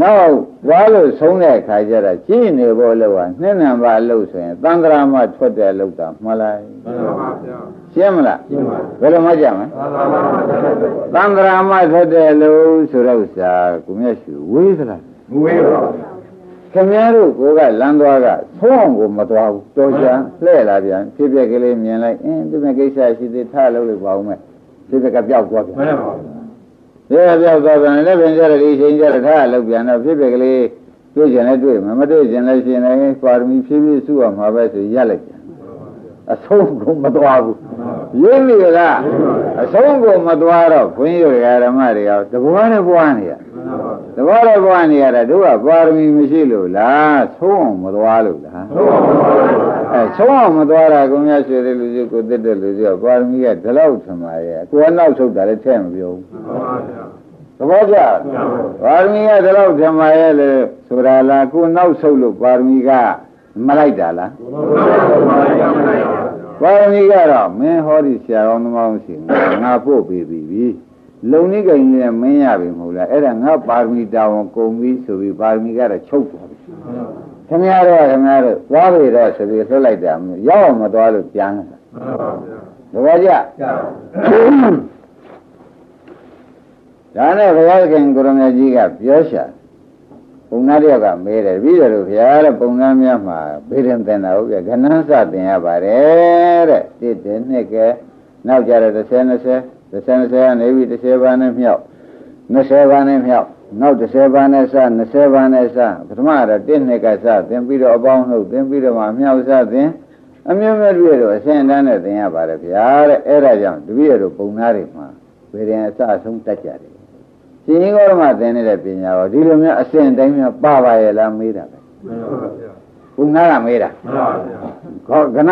Speaker 2: နောက်သွားလို့ဆုံးတဲ့အခါကျတော့ကြည်နေဖို့လောက်ဟာနှစ်နံပါအလုံးဆိုရင်သံဃာမထွက်တဲ့လောက်တာမှန်လား
Speaker 3: မှန်ပါဗျာ
Speaker 2: ရှင်းမလား
Speaker 3: ရှင်းပါ
Speaker 2: ဘယ်လိုမှကြမလဲ
Speaker 3: သာသာပါဗျာ
Speaker 2: သံဃာမထွက်တဲ့လို့ဆိုတော့ဥစ္စာကိုမြတ်ရှိဝေးသလား
Speaker 3: မဝေးပါဗျာ
Speaker 2: ခင်ဗျားတို့ကိုကလမ်းသွားကသုံးအောင်ကိုမသွားဘူးတော်ချမ်းလှဲ့လာပြန်ဖြစ်ပြက်ကလေးမြင်လိုက်အင်းဒီမဲ့ကိစ္စရှိသေးထားလို့လို့ပါဦးမဲ့ဖြစ်ပြက်ကပြောက်သွားပြန်
Speaker 3: မှန်ပါဗျာ
Speaker 2: ဒီပြောက်သွားပြန်လည်းပြင်ကြတယ်ဒီချိန်ကြတယ်ထားလို့ပြန်တော့ဖြစ်ပြက်ကလေးတွေ့ကျင်လည်းတွေ့မှာမတွေ့ကျင်လည်းရှင်လည်းပါရမီဖြည်းဖြည်းစုအောင်မှာပဲဆိုရက်လိုက်ပြန် အဆုံးကိုမသွားဘူးရင်းမိလားအဆုံးကိုမသွားတော့ဘုန်းကြီးတို့ဓမ္မတွေရောတဘောနဲ့ပွားနေရ
Speaker 3: မှန်ပါဗျာ
Speaker 2: တဘောနဲ့ပွားနေရတာတို့ကပါရမီမရှိလို့လားဆုံးအောင်မသွားလို့လား
Speaker 3: ဟုတ်ပါပါဗျာ
Speaker 2: အဲဆုံးအောင်မသွားတာကိုများရွှေတဲ့လူကြီးကိုတက်တဲ့လူကြီးကပါရမီကဒီလောက်ထင်ပါရဲ့ကိုကနောက်ဆုတ်တာလည်းထဲမပြောဘူး
Speaker 3: မှန်ပါဗျာ
Speaker 2: သဘောကျပါရမီကဒီလောက်ထင်ပါရဲ့လေဆိုတာလားကိုနောက်ဆုတ်လို့ပါရမီက မလိုက်တာလားပါရမီကတော့မင်းဟောဒီဆရာကောင်းသမားအောင်ရှိငါပို့ပေးပြီပြီလုံနေကြင်နဲ့မင်းရပြီမဟုတ်လားအဲ့ဒါငါပါရမီတာဝန်ကုန်ပြီဆိုပြီးပါရမီကတော့ချုပ်သွားပြီခင်ဗျားတော့ခင်ဗျားတို့သွားပြီတော့ဆိုပြီးဆွလိုက်တာရောက်အောင်မသွားလို့ပြန်လာတပည့်ကြဒါနဲ့ဘုရားခင်ကိုရမကြီးကပြောရှာ ပုံနာတယောက်ကမဲတယ်ပြီးတယ်လို့ဘုရားတဲ့ပုံနာများမှာဘေးရင်တင်တာဟုတ်ပြခဏစတင်ရပါတယ်တဲ့တစ်တဲ့နှစ်ကဲနောက်ကြတဲ့30 20 30 20ကနေပြီး30ပါးနဲ့မြောက်20ပါးနဲ့မြောက်နောက်30ပါးနဲ့စ20ပါးနဲ့စပထမတော့တစ်နှစ်ကစသင်ပြီးတော့အပေါင်းလို့သင်ပြီးတော့မှမြောက်စသင်အမျိုးမျိုးတွေ့တော့အစဉ်အတန်းနဲ့သင်ရပါတယ်ဗျာတဲ့အဲ့ဒါကြောင့်တပည့်တော်ပုံနာတွေမှာဘေးရင်အစအဆုံးတတ်ကြတယ် ရှင်ကြီးကောဓမသင်နေတဲ့ပညာရောဒီလိုမျိုးအစဉ်တိုင်းမျိုးပပါရဲ့လားမေးတာပဲပုံနာကမေးတာခေါကန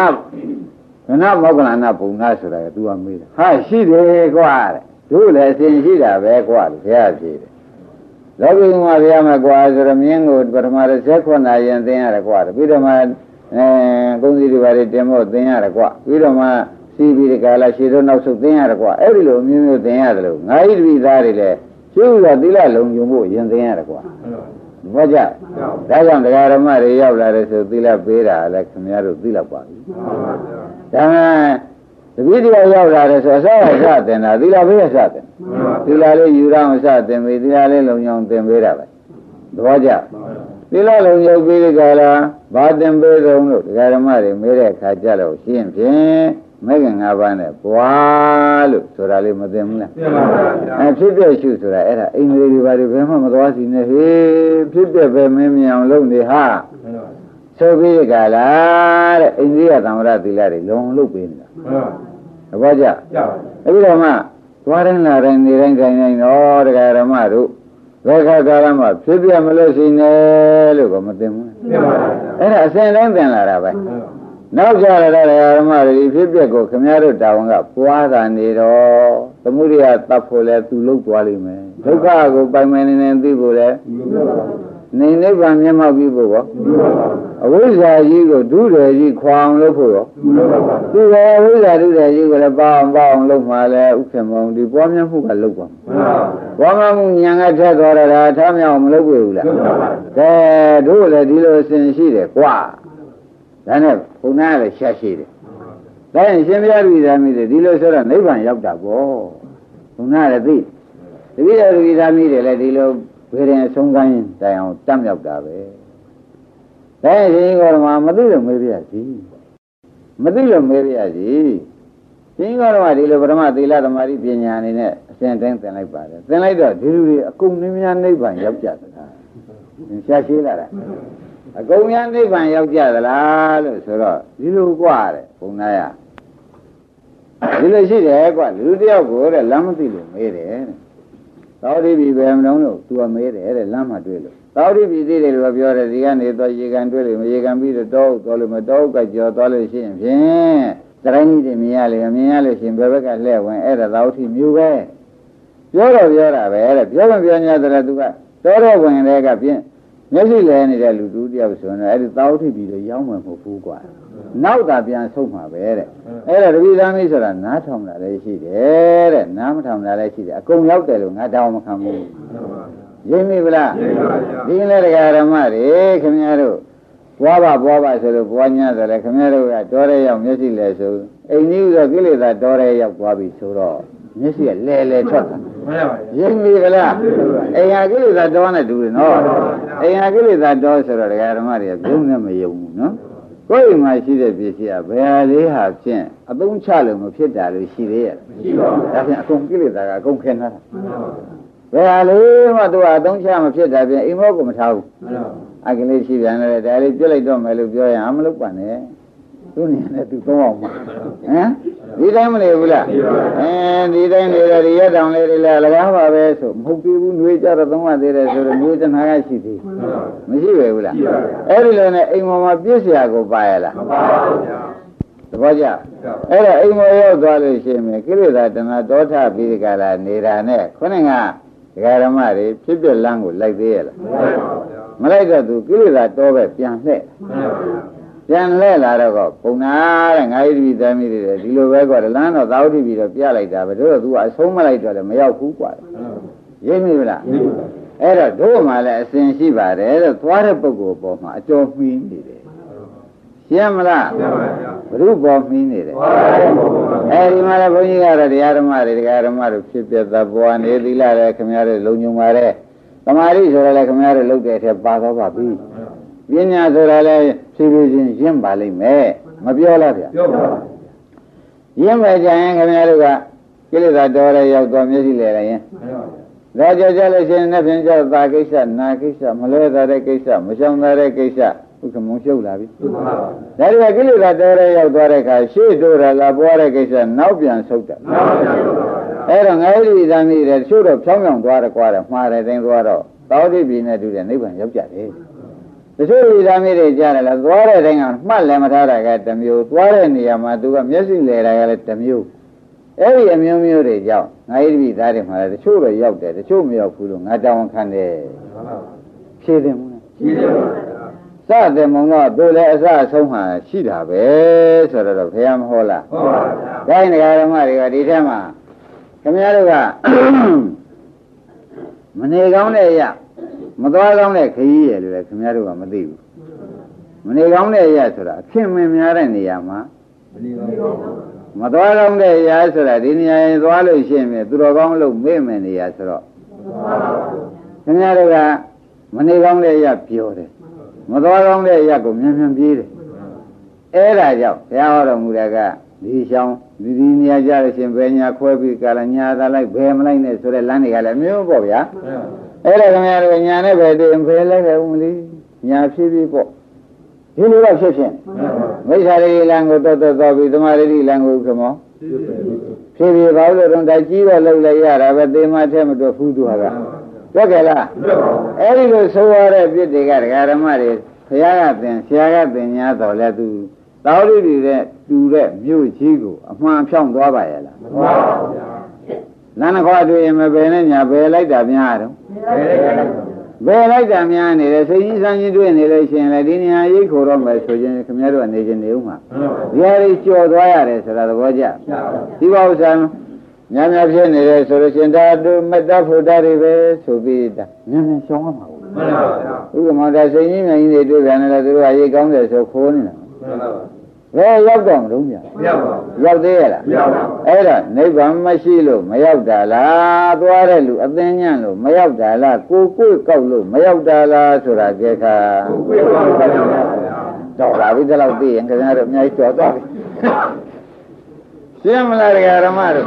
Speaker 2: ကနမောကလနာပုံနာဆိုတာက तू ကမေးတာဟာရှိတယ်ကွာတဲ့တို့လည်းအစဉ်ရှိတာပဲကွာလို့ဘုရားဖြေတယ်လောကီမှာဘုရားမကွာဆိုတော့မြင်းကိုပထမ19နာရီသင်ရတယ်ကွာပြီးတော့မှအဲကုန်းစီတွေပါတွေတင်ဖို့သင်ရတယ်ကွာပြီးတော့မှစီးပြီးဒီကလာရှည်တော့နောက်ဆုတ်သင်ရတယ်ကွာအဲ့ဒီလိုအမျိုးမျိုးသင်ရတယ်လို့ငါးဤတပိသားတွေလည်း ရှိဥစွာသီလလုံခြုံဖို့ရင်သင်ရတယ်ကွာဘောကြဒါကြောင့်တရားဓမ္မတွေရောက်လာတဲ့ဆိုသီလပေးတာလည်းခင်ဗျားတို့သိလောက်ပါပြီဒါမှတပည့်တရားရောက်လာတဲ့ဆိုအစအစတင်တာသီလပေးရစတင်သီလလေးယူရအောင်စတင်ပြီသီလလေးလုံခြုံသင်ပေးတာပဲသဘောကျသီလလုံခြုံပြီးဒီကလာဘာတင်ပေးဆုံးလို့တရားဓမ္မတွေမေးတဲ့အခါကျတော့ရှင်းဖြင့် မဲခင်၅ပါးနဲ့ဘွာလို့ဆိုတာလေးမသိဘူးလားသိပါပါဗျာအဲဖြစ်ပြရှုဆိုတာအဲ့ဒါအိန္ဒြေတွေဘာတွေဘယ်မှမသွားစီနဲ့ဟေးဖြစ်ပြပဲမင်းမြအောင်လုပ်နေဟာဆိုပြီးကြလားတဲ့အိန္ဒြေယသံဝရသီလတွေလုံလုပ်ပေးနေတာသဘောကျအဲ့ဒီတော့မှသွားတိုင်းလာတိုင်းနေတိုင်းတိုင်းတိုင်းတော့တရားဓမ္မတို့ဘယ်ခါကာလမှဖြစ်ပြမလို့ရှိနေလို့ကမသိဘူးသိပါပါအဲ့ဒါအစဉ်တိုင်းသင်လာတာပဲနော က်ကြရတဲ့ဓမ္မတွေဖြစ်ပျက်ကိုခမည်းတော်တာဝန်ကပွားတာနေတော့သမုဒိယတတ်ဖို့လဲသူလုတ်သွားလိမ့်မယ်ဒုက္ခကိုပိုင်ပိုင်နေနေသိဖို့လဲနေနိဗ္ဗာန်မျက်မှောက်ပြီးဖို့ရောအဝိဇ္ဇာကြီးကိုဒုရယ်ကြီးခွာအောင်လုပ်ဖို့ရောသူရောအဝိဇ္ဇာဒုရယ်ကြီးကိုလည်းပါအောင်ပါအောင်လုပ်မှလည်းဥက္ကမောင်ဒီပွားများမှုကလုပ်ပါပွားများမှုဉာဏ်ကထက်သွားတာထားမြောင်မလုပ်ဘူးလားကဲတို့လည်းဒီလိုအစဉ်ရှိတယ်ကွာ ဒါနဲ့ဘုံနာလည်းရှာရှိတယ်။ဒါရင်ရှင်ဘုရားပြည်သားမိတယ်ဒီလိုဆိုတော့နိဗ္ဗာန်ရောက်တာပေါ့။ဘုံနာလည်းသိ။တပည့်တော်ပြည်သားမိတယ်လည်းဒီလိုဘယ်ရင်အဆုံးကိုင်းတိုင်အောင်တတ်မြောက်တာပဲ။ဒါရင်ရှင်ကောဓမမသိလို့မေးပြစီ။မသိလို့မေးပြစီ။ရှင်ကောဓမဒီလိုပရမသီလသမာဓိပညာအနေနဲ့အစဉ်တိုင်းသင်လိုက်ပါတယ်။သင်လိုက်တော့ဒီလူတွေအကုန်နည်းများနိဗ္ဗာန်ရောက်ကြသလား။ရှာရှိလာတာ။ အကုန်များနိဗ္ဗာန်ရောက်ကြသလားလို့ဆိုတော့ဒီလိုกว่าတဲ့ဘုံနာရဒီလိုရှိတယ်กว่าလူတယောက်ကိုတဲ့လမ်းမသိလို့မေးတယ်တဲ့သောတိပြီပဲမလုံးလို့သူကမေးတယ်တဲ့လမ်းမှာတွေ့လို့သောတိပြီသိတယ်လို့ပြောတယ်ဒီကနေတော့ရေကန်တွေ့လို့မရေကန်ပြီးတော့တောတော့လို့မတောကကြော်သွားလို့ရှိရင်ဖြင့်တရိုင်းကြီးတွေမြင်ရလေမြင်ရလို့ရှိရင်ဘယ်ဘက်ကလှည့်ဝင်အဲ့ဒါသောတိမျိုးပဲပြောတော့ပြောတာပဲတဲ့ပြောမပြောညာတယ်သူကတော်တော်ဝင်တဲ့ကပြင်း မျက်စိလဲနေတဲ့လူတူတယောက်ဆိုရင်အဲ့ဒီသာဝတိပြီးတော့ရောင်းမှမဟုတ်ဘူးကွာနောက်တာပြန်ဆုံးမှာပဲတဲ့အဲ့ဒါတပိသားမိဆိုတာနားထောင်တာလည်းရှိတယ်တဲ့နားမထောင်တာလည်းရှိတယ်အကုန်ရောက်တယ်လို့ငါတောင်းမခံဘူးရင်းမိဗလားဒီလည်းတရားဓမ္မတွေခင်ဗျားတို့ဘွားပါဘွားပါဆိုလို့ဘွားညာဆိုလည်းခင်ဗျားတို့ကတော်ရဲရောက်မျက်စိလဲဆိုအိမ်ကြီးဆိုကိလေသာတော်ရဲရောက်သွားပြီဆိုတော့မျက်စိကလဲလဲထွက်တာ မှန်ပါဗျာရင်းပြီကလားအိမ်ဟာကိလေသာတောနဲ့တူတယ်နော်အိမ်ဟာကိလေသာတောဆိုတော့ဒကာဓမ္မတွေကဘုံနဲ့မယုံဘူးနော်ကိုယ်အိမ်မှာရှိတဲ့ပစ္စည်းကဘယ်ဟာလေးဟာဖြင့်အသုံးချလို့မဖြစ်တာလို့ရှိသေးရဲ့ရှိပါဘူးဒါဖြင့်အကုန်ကိလေသာကအကုန်ခင်ထားတာဘယ်ဟာလေးမှသူကအသုံးချမဖြစ်တာဖြင့်အိမ်မောကိုမထားဘူးအကလေးရှိပြန်တယ်ဒါလေးပြစ်လိုက်တော့မယ်လို့ပြောရင်အမလုပ်ပါနဲ့ သူနေနဲ့သူသုံးအောင်ပါဟမ်ဒီတိုင်းမနေဘူးလားအဲဒီတိုင်းနေတော့ဒီရတောင်လေးတွေလည်းလကားပါပဲဆိုမဟုတ်သေးဘူးနှွေးကြတော့သုံးရသေးတယ်ဆိုတော့နှွေးတနာကရှိသေးမရှိပဲဘူးလားအဲ့ဒီလိုနဲ့အိမ်ပေါ်မှာပြည့်စရာကိုပါရလားမပါပါဘူးဗျာသဘောကျအဲ့ဒါအိမ်မောရောက်သွားလို့ရှိရင်ကိလေသာတဏှာတောထပြီးဒီကလာနေတာနဲ့ခொနဲ့ကဒကာဓမ္မတွေဖြစ်ပြလန်းကိုလိုက်သေးရလားမလိုက်ပါဘူးဗျာမလိုက်တော့သူကိလေသာတောပဲပြန်လှဲ့ပြ န်လဲလာတော့ကပုံနာတဲ့ငါးရီတသမီးတွေဒီလိုပဲကွာလမ်းတော့သာဝတိပြီးတော့ပြလိုက်တာပဲတို့တော့ तू အဆုံးမလိုက်တော့လည်းမရောက်ဘူးကွာရိပ်မိဗလားအဲ့တော့တို့မှလည်းအစဉ်ရှိပါတယ်တဲ့သွားတဲ့ပုဂ္ဂိုလ်ပေါ်မှာအကျော်မှီးနေတယ်ရှင်းမလားဘုရုပေါ်မှီးနေတယ်အဲဒီမှာလည်းဘုန်းကြီးကတော့တရားဓမ္မတွေတရားဓမ္မတွေဖြစ်ပြသဘွားနေသီလလည်းခင်ဗျားတို့လုံညုံပါတယ်သမာဓိဆိုရလည်းခင်ဗျားတို့လုပ်တဲ့အထက်ပါတော့ပါပြီ ပညာဆိုတာလည်းဖြည်းဖြည်းချင်းရင့်ပါလိမ့်မယ်မပြောလားဗျာ
Speaker 3: ပြောပါ
Speaker 2: ရင့်မယ်ကြရင်ခင်ဗျားတို့ကကိလေသာတော်ရဲရောက်သွားမျက်စိလဲလိုက်ရင်ဒါကြောင့်ကြလို့ရှိရင်နှစ်ဖြင့်ကြောက်တာကိစ္စနာကိစ္စမလွဲသာတဲ့ကိစ္စမရှောင်သာတဲ့ကိစ္စဥက္ကမုံရှုပ်လာပြီဒါတွေကကိလေသာတော်ရဲရောက်သွားတဲ့အခါရှေ့တို့ရလာပွားတဲ့ကိစ္စနောက်ပြန်ဆုတ်တာအဲ့တော့ငါးရီသံမိတယ်ချို့တော့ဖြောင်းဖြောင်းသွားတယ်ကွာတယ်မှားတယ်တိုင်းသွားတော့သောတိပြည်နဲ့တူတဲ့နိဗ္ဗာန်ရောက်ကြတယ်တ ချို့ရီသံမိတွေကြားတယ်လားသွားတဲ့တိုင်းကမှတ်လည်းမထားတာကတစ်မျိုးသွားတဲ့နေရာမှာသူကမျက်စိလဲတာကလည်းတစ်မျိုးအဲ့ဒီအမျိုးမျိုးတွေကြောင့်ငါးရီပြည်သားတွေမှာလည်းတချို့တော့ရောက်တယ်တချို့မရောက်ဘူးလို့ငါတောင်းခံတယ်ဖြေတယ်မဟုတ်လားစတဲ့မုံတော့သူလည်းအစအဆုံးမှရှိတာပဲဆိုတော့ဘုရားမဟောလား
Speaker 3: ဟုတ်ပါဗျာ
Speaker 2: ဒါရင်ဒကာဓမ္မတွေကဒီထဲမှာခင်ဗျားတို့ကမနေကောင်းတဲ့အရာ မသွားကောင်းတဲ့ခရီးရယ်လို့လည်းခင်ဗျားတို့ကမသိဘူးမနေကောင်းတဲ့အရာဆိုတာအခင်မင်များတဲ့နေရာမှာ
Speaker 3: မနေပါဘူး
Speaker 2: မသွားကောင်းတဲ့အရာဆိုတာဒီနေရာရင်သွားလို့ရှိရင်သူတော်ကောင်းလို့မေ့မယ်နေရာဆိုတော့ခင်ဗျားတို့ကမနေကောင်းတဲ့အရာပြောတယ်မသွားကောင်းတဲ့အရာကိုမြန်မြန်ပြေးတယ်အဲ့ဒါကြောင့်ဘုရားဟောတော်မူတာကဒီရှောင်းဒီဒီနေရာကြလို့ရှင်ဘယ်ညာခွဲပြီးကာလညာသာလိုက်ဘယ်မလိုက်နဲ့ဆိုတဲ့လမ်းတွေကလည်းမျိုးပေါ့ဗျာ အဲ့ဒါခင်ဗျားတို့ညာနဲ့ပဲတည်ဘယ်လိုက်တယ်ဦးမလေးညာဖြစ်ပြီးပေါ့ဒီလိုတော့ဖြစ်ဖြစ်မိစ္ဆာရိလမ်းကိုတော်တော်တော်ပြီးသမာရိလမ်းကိုခမောဖြစ်ပြီးဘာလို့လဲတော့တိုက်ကြီးတော့လှုပ်လိုက်ရတာပဲသေမထဲမတော်ဘူးသူဟာကဟုတ်ကဲ့လားအဲ့ဒီလိုဆိုရတဲ့ပြစ်တွေကဒကာဓမ္မတွေဘုရားကသင်ဆရာကသင်ညာတော်လဲသူတောရိတွေတဲ့တူတဲ့မြို့ကြီးကိုအမှန်ဖြောင်းသွားပါရဲ့လား
Speaker 3: မှန်ပါဗျာ
Speaker 2: လမ်းတစ်ခွတွေ့ရင်မဘယ်နဲ့ညာဘယ်လိုက်တာများတော့ ဘယ်လိုက်တာများနေတယ်စိတ်ကြီးစမ်းကြီးတွေ့နေလို့ရှိရင်လည်းဒီနေရာရိတ်ခိုတော့မယ်ဆိုရင်ခင်ဗျားတို့ကနေချင်းနေဦးမှာဒီဟာတွေကြော်သွားရတယ်ဆိုတာသဘောကျဒီပါဥစ္စာများများဖြစ်နေတယ်ဆိုလို့ရှိရင်ဒါတို့မေတ္တာဖို့တာတွေပဲဆိုပြီးတာများများရှောင်းရမှာဘူး
Speaker 3: မှန်ပါဗျာ
Speaker 2: ဥက္ကမဒါစိတ်ကြီးမြန်ကြီးတွေတွေ့ပြန်တယ်သူတို့ကရေကောင်းတယ်ဆိုခိုးနေတာ
Speaker 3: မှန်ပါပါ
Speaker 2: ဘယ်ရောက်တော့မလို့မြတ်
Speaker 3: မရပါဘူး
Speaker 2: ရောက်သေးရလား
Speaker 3: မရပါဘူး
Speaker 2: အဲ့ဒါနိဗ္ဗာန်မရှိလို့မရောက်တာလားသွားတဲ့လူအသိဉာဏ်လို့မရောက်တာလားကိုကိုယ်ကောက်လို့မရောက်တာလားဆိုတာကြဲခါ
Speaker 3: ကိုယ်ပါပါဗျာ
Speaker 2: တော့လာပြီတလောက်သိရင်ခင်ဗျားတို့အများကြီးကြော်သွားပြီရှင်းမလားတရားဓမ္မတို့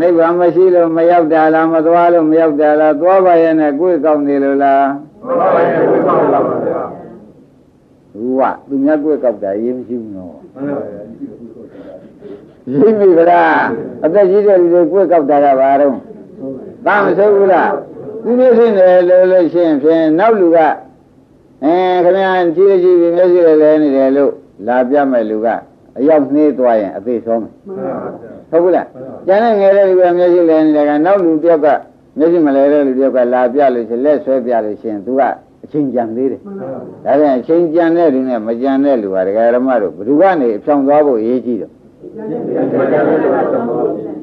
Speaker 2: နိဗ္ဗာန်မရှိလို့မရောက်တာလားမသွားလို့မရောက်တာလားသွားပါရဲ့နဲ့ကိုယ်ကောက်နေလို့လား
Speaker 3: မှန်ပါပါကိုယ်ပါပါဗျာ
Speaker 2: ဟူဝသူများကိုယ်ကောက်တာရေးမရှိဘူးနော်
Speaker 3: မှန်ပါဗျာ
Speaker 2: ရှိပြီဗလားအသက်ကြီးတဲ့လူတွေကိုယ်ကောက်တာကဘာတော့သာမဆိုးဘူးလားသူမျိုးဖြစ်နေတယ်လို့လို့ရှိရင်ဖြင့်နောက်လူကအဲခင်ဗျာကြီးရကြီးပြီးမျက်စိလည်းလဲနေတယ်လို့လာပြမဲ့လူကအရောက်နှေးသွားရင်အသေးဆုံးမယ်
Speaker 3: မှန်ပါဗျာ
Speaker 2: ဟုတ်ဘူးလားကျန်တဲ့ငယ်တဲ့လူကမျက်စိလဲနေတယ်ကနောက်လူတယောက်ကမျက်စိမလဲတဲ့လူတယောက်ကလာပြလို့ရှိရင်လက်ဆွဲပြလို့ရှိရင်သူကအ ချင်းကြံသေးတယ်ဒါပြန်အချင်းကြံတဲ့လူနဲ့မကြံတဲ့လူဟာဒကာရမတို့ဘယ်သူကနေအဖြောင်သွားဖို့အရေးကြီးတော့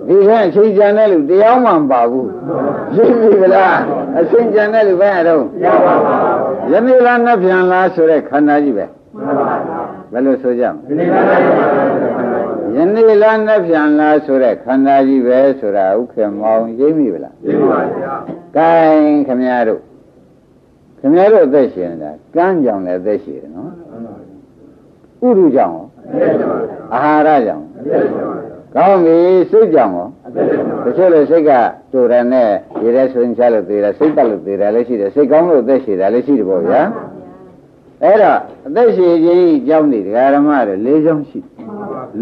Speaker 2: ဒီကအချိန်ကြံတဲ့လူတရားမှမပါဘူးရှင်းပြီလားအချိန်ကြံတဲ့လူပဲအတော့
Speaker 3: ရပါပါ
Speaker 2: ယနေ့လားနှစ်ပြန်လားဆိုတဲ့ခန္ဓာကြီးပဲ
Speaker 3: မှန်ပါဗျာ
Speaker 2: ဘယ်လိုဆိုကြမ
Speaker 3: ဒီနေ့ကလည်းပါပါ
Speaker 2: လဲယနေ့လားနှစ်ပြန်လားဆိုတဲ့ခန္ဓာကြီးပဲဆိုတာဥက္ကမောင်ရိပ်မိဗလား
Speaker 3: ဒီပါဗျာ
Speaker 2: ကဲခမည်းတော် ခမည်းတော်အသက်ရှင်နေတာကမ်းကြောင်လည်းအသက်ရှင်တယ်နော်ဥရုကြောင့်ရော
Speaker 3: အဲ့ဒါပါဗျာ
Speaker 2: အာဟာရကြောင့်
Speaker 3: အဲ့ဒါပါဗျာ
Speaker 2: ကောင်းပြီစိတ်ကြောင့်ရော
Speaker 3: အဲ့ဒါပါ
Speaker 2: တချို့လေစိတ်ကတူတယ်နဲ့ရေထဲဆိုရင်ချလို့သေးတယ်စိတ်တက်လို့သေးတယ်လည်းရှိတယ်စိတ်ကောင်းလို့အသက်ရှည်တယ်လည်းရှိတယ်ပေါ့ဗျာအဲ့တော့အသက်ရှည်ခြင်းကြောင့်နေဒကာရမတွေ၄ချောင်းရှိ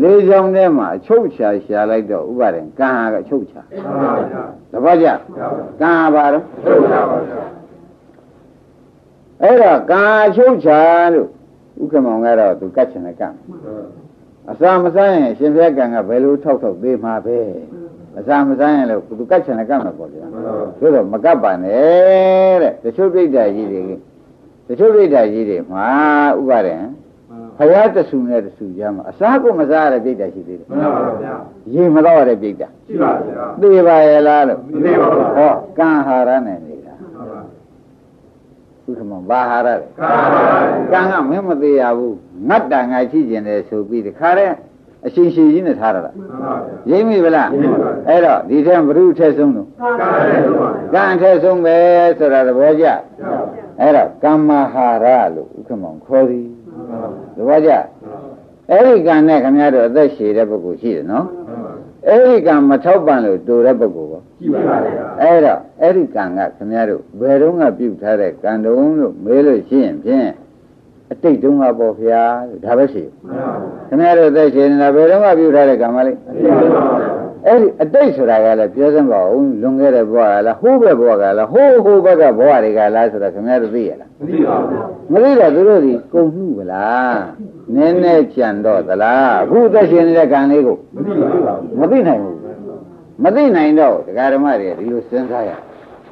Speaker 2: ၄ချောင်းထဲမှာအချုပ်ချာရှာလိုက်တော့ဥပါဒံကံဟာကအချုပ်ချာ
Speaker 3: မှန်ပါဗျာ
Speaker 2: တပတ်ကြ
Speaker 3: ရပါ
Speaker 2: ကံဟာပါတော့
Speaker 3: ဟုတ်ပါပါဗျာ
Speaker 2: အဲ့တော့ကံအချုပ်ချာလို့ဥက္ကမောင်ကတော့သူကတ်ချင်တယ်ကံအစာမစားရင်ရှင်ဘုရားကံကဘယ်လိုထောက်ထောက်သေးမှာပဲအစာမစားရင်လည်းသူကတ်ချင်တယ်ကံမှာပေါ့ဗျာဆိုတော့မကပ်ပါနဲ့တဲ့တချို့ပြိတ္တာကြီးတွေတချို့ပြိတ္တာကြီးတွေမှာဥပါဒေဖယားတဆူနဲ့တဆူကြမှာအစားကိုမစားရတဲ့ပြိတ္တာရှိသေးတယ်
Speaker 3: မှန်ပါဗျာ
Speaker 2: ရေမတော့ရတဲ့ပြိတ္တာ
Speaker 3: ရှိပါဗျာ
Speaker 2: သိပါရဲ့လားလို့
Speaker 3: မသိပါဘူး
Speaker 2: ဟောကံဟာရနဲ့နေတာ
Speaker 3: ဟုတ်ပါ
Speaker 2: ဥက္ကမဘာဟာရလဲ
Speaker 3: ကာ
Speaker 2: ကံကမင်းမသေးရဘူးငတ်တာငါရှိကျင်တယ်ဆိုပြီးတခါတဲ့အရှင်ရှိကြီးနဲ့ထားရတာ
Speaker 3: မှန်ပါဗျာ
Speaker 2: ရိမ့်ပြီဗလား
Speaker 3: ရိပ်မိပါဗျာ
Speaker 2: အဲ့တော့ဒီထဲဘုရုထက်ဆုံးတော့
Speaker 3: ကာလည်းရှိပါဗျာ
Speaker 2: ကံထက်ဆုံးပဲဆိုတာသဘောကျအဲ့တော့ကမ္မဟာရလို့ဥက္ကမောင်ခေါ်သည်သဘောကျအဲ့ဒီကံနဲ့ခင်ဗျားတို့အသက်ရှည်တဲ့ပုဂ္ဂိုလ်ရှိတယ်နော် အဲ့ဒီကံမထောက်ပံ့လို့တူတဲ့ပုဂ္ဂိုလ်ပေါ့
Speaker 3: ရှိပါဗျာ
Speaker 2: အဲ့တော့အဲ့ဒီကံကခင်ဗျားတို့ဘယ်တော့မှပြုတ်ထားတဲ့ကံတုံးလို့မေးလို့ရှိရင်ဖြင့် အတိတ်တုန်းကပေါ့ဗျာလို့ဒါပဲရှိတယ်
Speaker 3: မှန်ပါဗျာ
Speaker 2: ခင်ဗျားတို့အသက်ရှင်နေတာဘယ်တော့မှပြုတ်ထားတဲ့ကံမလေး
Speaker 3: ရှိပါဗျာ
Speaker 2: အဲ့ဒီအတိတ်ဆိုတာကလည်းပြောစမ်းပါဦးလွန်ခဲ့တဲ့ဘဝကလားဟိုးဘက်ဘဝကလားဟိုးဟိုးဘက်ကဘဝတွေကလားဆိုတာခင်ဗျားတို့သိရလား
Speaker 3: မသိပါဘူး
Speaker 2: မသိတော့သူတို့ဒီကုန်မှုဗလားနည်းနည်းကြံတော့သလားအခုအသက်ရှင်နေတဲ့ကံလေးကို
Speaker 3: မသိပါဘူး
Speaker 2: မသိနိုင်ဘူးမသိနိုင်တော့ဒကာဓမ္မတွေဒီလိုစဉ်းစားရ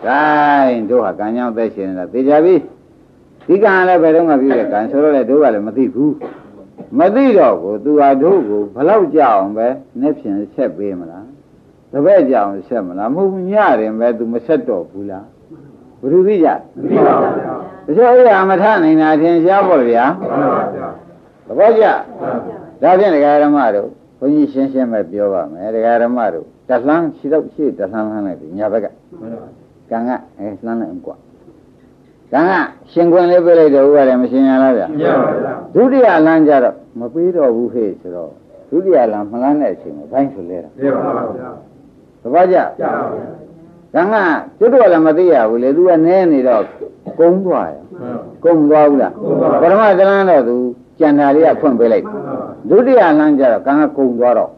Speaker 2: ဂိုင်းတို့ဟာကံကြောင့်အသက်ရှင်နေတာသိကြပြီ ဒီကံလည်းဘယ်တော့မှပြည့်တဲ့ကံဆိုတော့လေတို့ကလည်းမသိဘူးမသိတော့ကိုသူဟာတို့ကိုဘလောက်ကြအောင်ပဲနှစ်ဖြင့်ဆက်ပေးမလားတပည့်ကြအောင်ဆက်မလားမဟုတ်ဘူးညရင်ပဲသူမဆက်တော့ဘူးလားဘယ်သူသိကြ
Speaker 3: မသိပါဘူးဗျာ
Speaker 2: တချို့အဲ့ဒါမထနိုင်တာထင်ရှားပေါ့ဗျာ
Speaker 3: မှန်ပါဗျာ
Speaker 2: သဘောကျဒါဖြင့်ဒကာဓမ္မတို့ဘုန်းကြီးရှင်းရှင်းပဲပြောပါမယ်ဒကာဓမ္မတို့တလှမ်းရှိတော့ရှိတလှမ်းလှမ်းလိုက်ပြီညာဘက်က
Speaker 3: မှန်ပါ
Speaker 2: ကံကအဲလှမ်းလိုက်အောင်ကွာ ကံကရှင်ခွင်လေးပေးလိုက်တော့ဥပါတယ်မရှင်ရလားဗျာ
Speaker 3: ရှင်းပါဗျာ
Speaker 2: ဒုတိယလမ်းကြတော့မပေးတော့ဘူးဟဲ့ဆိုတော့ဒုတိယလမ်းမလမ်းတဲ့အချိန်မှာဘိုင်းဆိုလဲတာ
Speaker 3: ရှင်းပါဗျာ
Speaker 2: သဘောကျ
Speaker 3: ကြားပါဗျာ
Speaker 2: ကံကကျွတ်တော့လည်းမသိရဘူးလေသူကနဲနေတော့ကုန်းသွားရ
Speaker 3: မှန်
Speaker 2: ကုန်းသွားဘူးလားပထမသလန်းတော့သူကြံတာလေးကဖွင့်ပေးလိုက်
Speaker 3: ပါ
Speaker 2: ဒုတိယလမ်းကျတော့ကံကကုံသွားတော့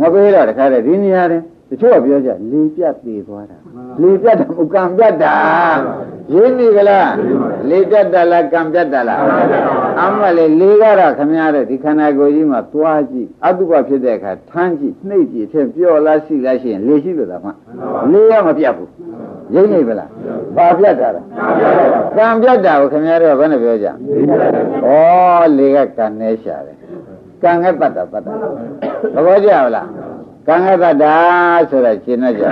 Speaker 2: မပေးတော့တခါတည်းဒီနေရာတဲ့တချို့ကပြောကြလေပြတ်သေးသွားတာ လေပြတ်တာမဟုတ်ကံပြတ်တာရင်းနေကြလားလေပြတ်တာလားကံပြတ်တာလားအမှန်လေလေကတော့ခမရတဲ့ဒီခန္ဓာကိုယ်ကြီးမှာသွားကြည့်အတုပဖြစ်တဲ့အခါထမ်းကြည့်နှိပ်ကြည့်အထက်ပြော့လားရှိလားရှိရင်လေရှိလို့သာမှလေရမပြတ်ဘူးရင်းနေပလားဘာပြတ်တာလဲကံပြတ်တာကိုခမရတော့ဘယ်နဲ့ပြောကြဩလေကကံနဲ့ရှာတယ်ကံကတ္တပတ္တသဘောကျလား ကံကတ္တဆိုတာရှင်းတတ်ကြ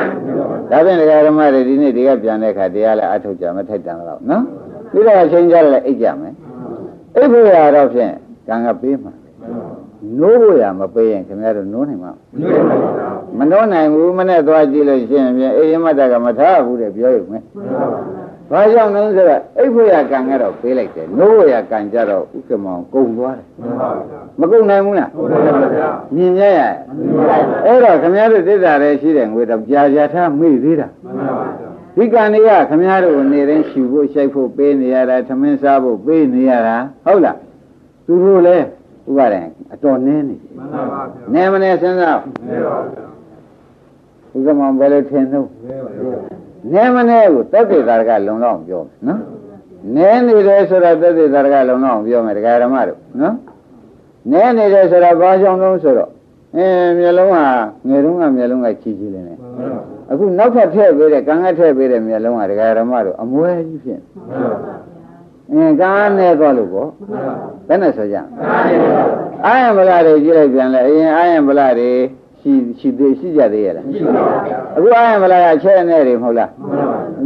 Speaker 2: ဒါဖြင့်ဒကာဓမ္မတွေဒီနေ့ဒီကပြန်တဲ့အခါတရားလည်းအထုတ်ကြမထိုက်တန်တော့နော်ပြီးတော့အချိန်ကြလည်းအိတ်ကြမယ်အိတ်ဖို့ရတော့ဖြင့်ကံကပေးမှာနိုးဖို့ရမပေးရင်ခင်ဗျားတို့နိုးနိုင်မှာ
Speaker 3: မှန်ပါဗျာ
Speaker 2: မနိုးနိုင်ဘူးမနဲ့သွားကြည့်လို့ရှိရင်ဖြင့်အေးရမတ္တကမထားဘူးတဲ့ပြောရုံပဲ ဘာကြောင့်လဲဆိုတော့အိတ်ဖို့ရကံကတော့ပေးလိုက်တယ်နိုးဖို့ရကံကြတော့ဥက္ကမောင်ကုံသွားတယ်
Speaker 3: မှန်ပါဗျာ
Speaker 2: မကုံနိုင်ဘူးလား
Speaker 3: ဟုတ်ပါဗျာ
Speaker 2: မြင်ရရအဲ့တော့ခမည်းတော်တိစ္ဆာရဲရှိတဲ့ငွေတော့ကြာကြာထားမေ့သေးတာ
Speaker 3: မှန်ပါဗျာ
Speaker 2: ဒီကံတွေကခမည်းတော်ကိုနေတိုင်းရှူဖို့ရှိုက်ဖို့ပေးနေရတာသမင်းစားဖို့ပေးနေရတာဟုတ်လားသူတို့လည်းဥပါရင်အတော်နည်းနေတယ်
Speaker 3: မှန်ပါဗျာ
Speaker 2: နည်းမနေစဉ်းစား
Speaker 3: နေပါဗျာ
Speaker 2: ဥက္ကမဘယ်လိုထင်တော့
Speaker 3: နေပါဗျာ
Speaker 2: နည်းမနေကိုတက်တေသာရကလုံလောက်အောင်ပြောမယ်နော်နည်းနေတယ်ဆိုတော့တက်တေသာရကလုံလောက်အောင်ပြောမယ်ဒကာရမတို့နော်နည်းနေတယ်ဆိုတော့ဘာကြောင့်လို့ဆိုတော့အင်းမျိုးလုံးကငယ်တုန်းကမျိုးလုံးကချီချီလေးနဲ့
Speaker 3: မှန်ပါဗျာ
Speaker 2: အခုနောက်ထပ်ထည့်ပေးတဲ့ကံကထည့်ပေးတဲ့မျိုးလုံးကဒကာရမတို့အမွဲကြီးဖြစ်
Speaker 3: မှန်ပါဗျာ
Speaker 2: အင်းကံနဲ့သွားလို့ပေါ့
Speaker 3: မှန်ပါ
Speaker 2: ဘယ်နဲ့ဆိုကြ
Speaker 3: အားနေပါ
Speaker 2: အာယံဗလာတွေကြည့်လိုက်ပြန်လဲအရင်အာယံဗလာတွေ ရှိရှိသေးရှိကြသေးရဲ့လား
Speaker 3: ရှိပါဗျာ
Speaker 2: အခုအာယံဗလာကချဲ့နေတယ်မဟုတ်လား
Speaker 3: မှန်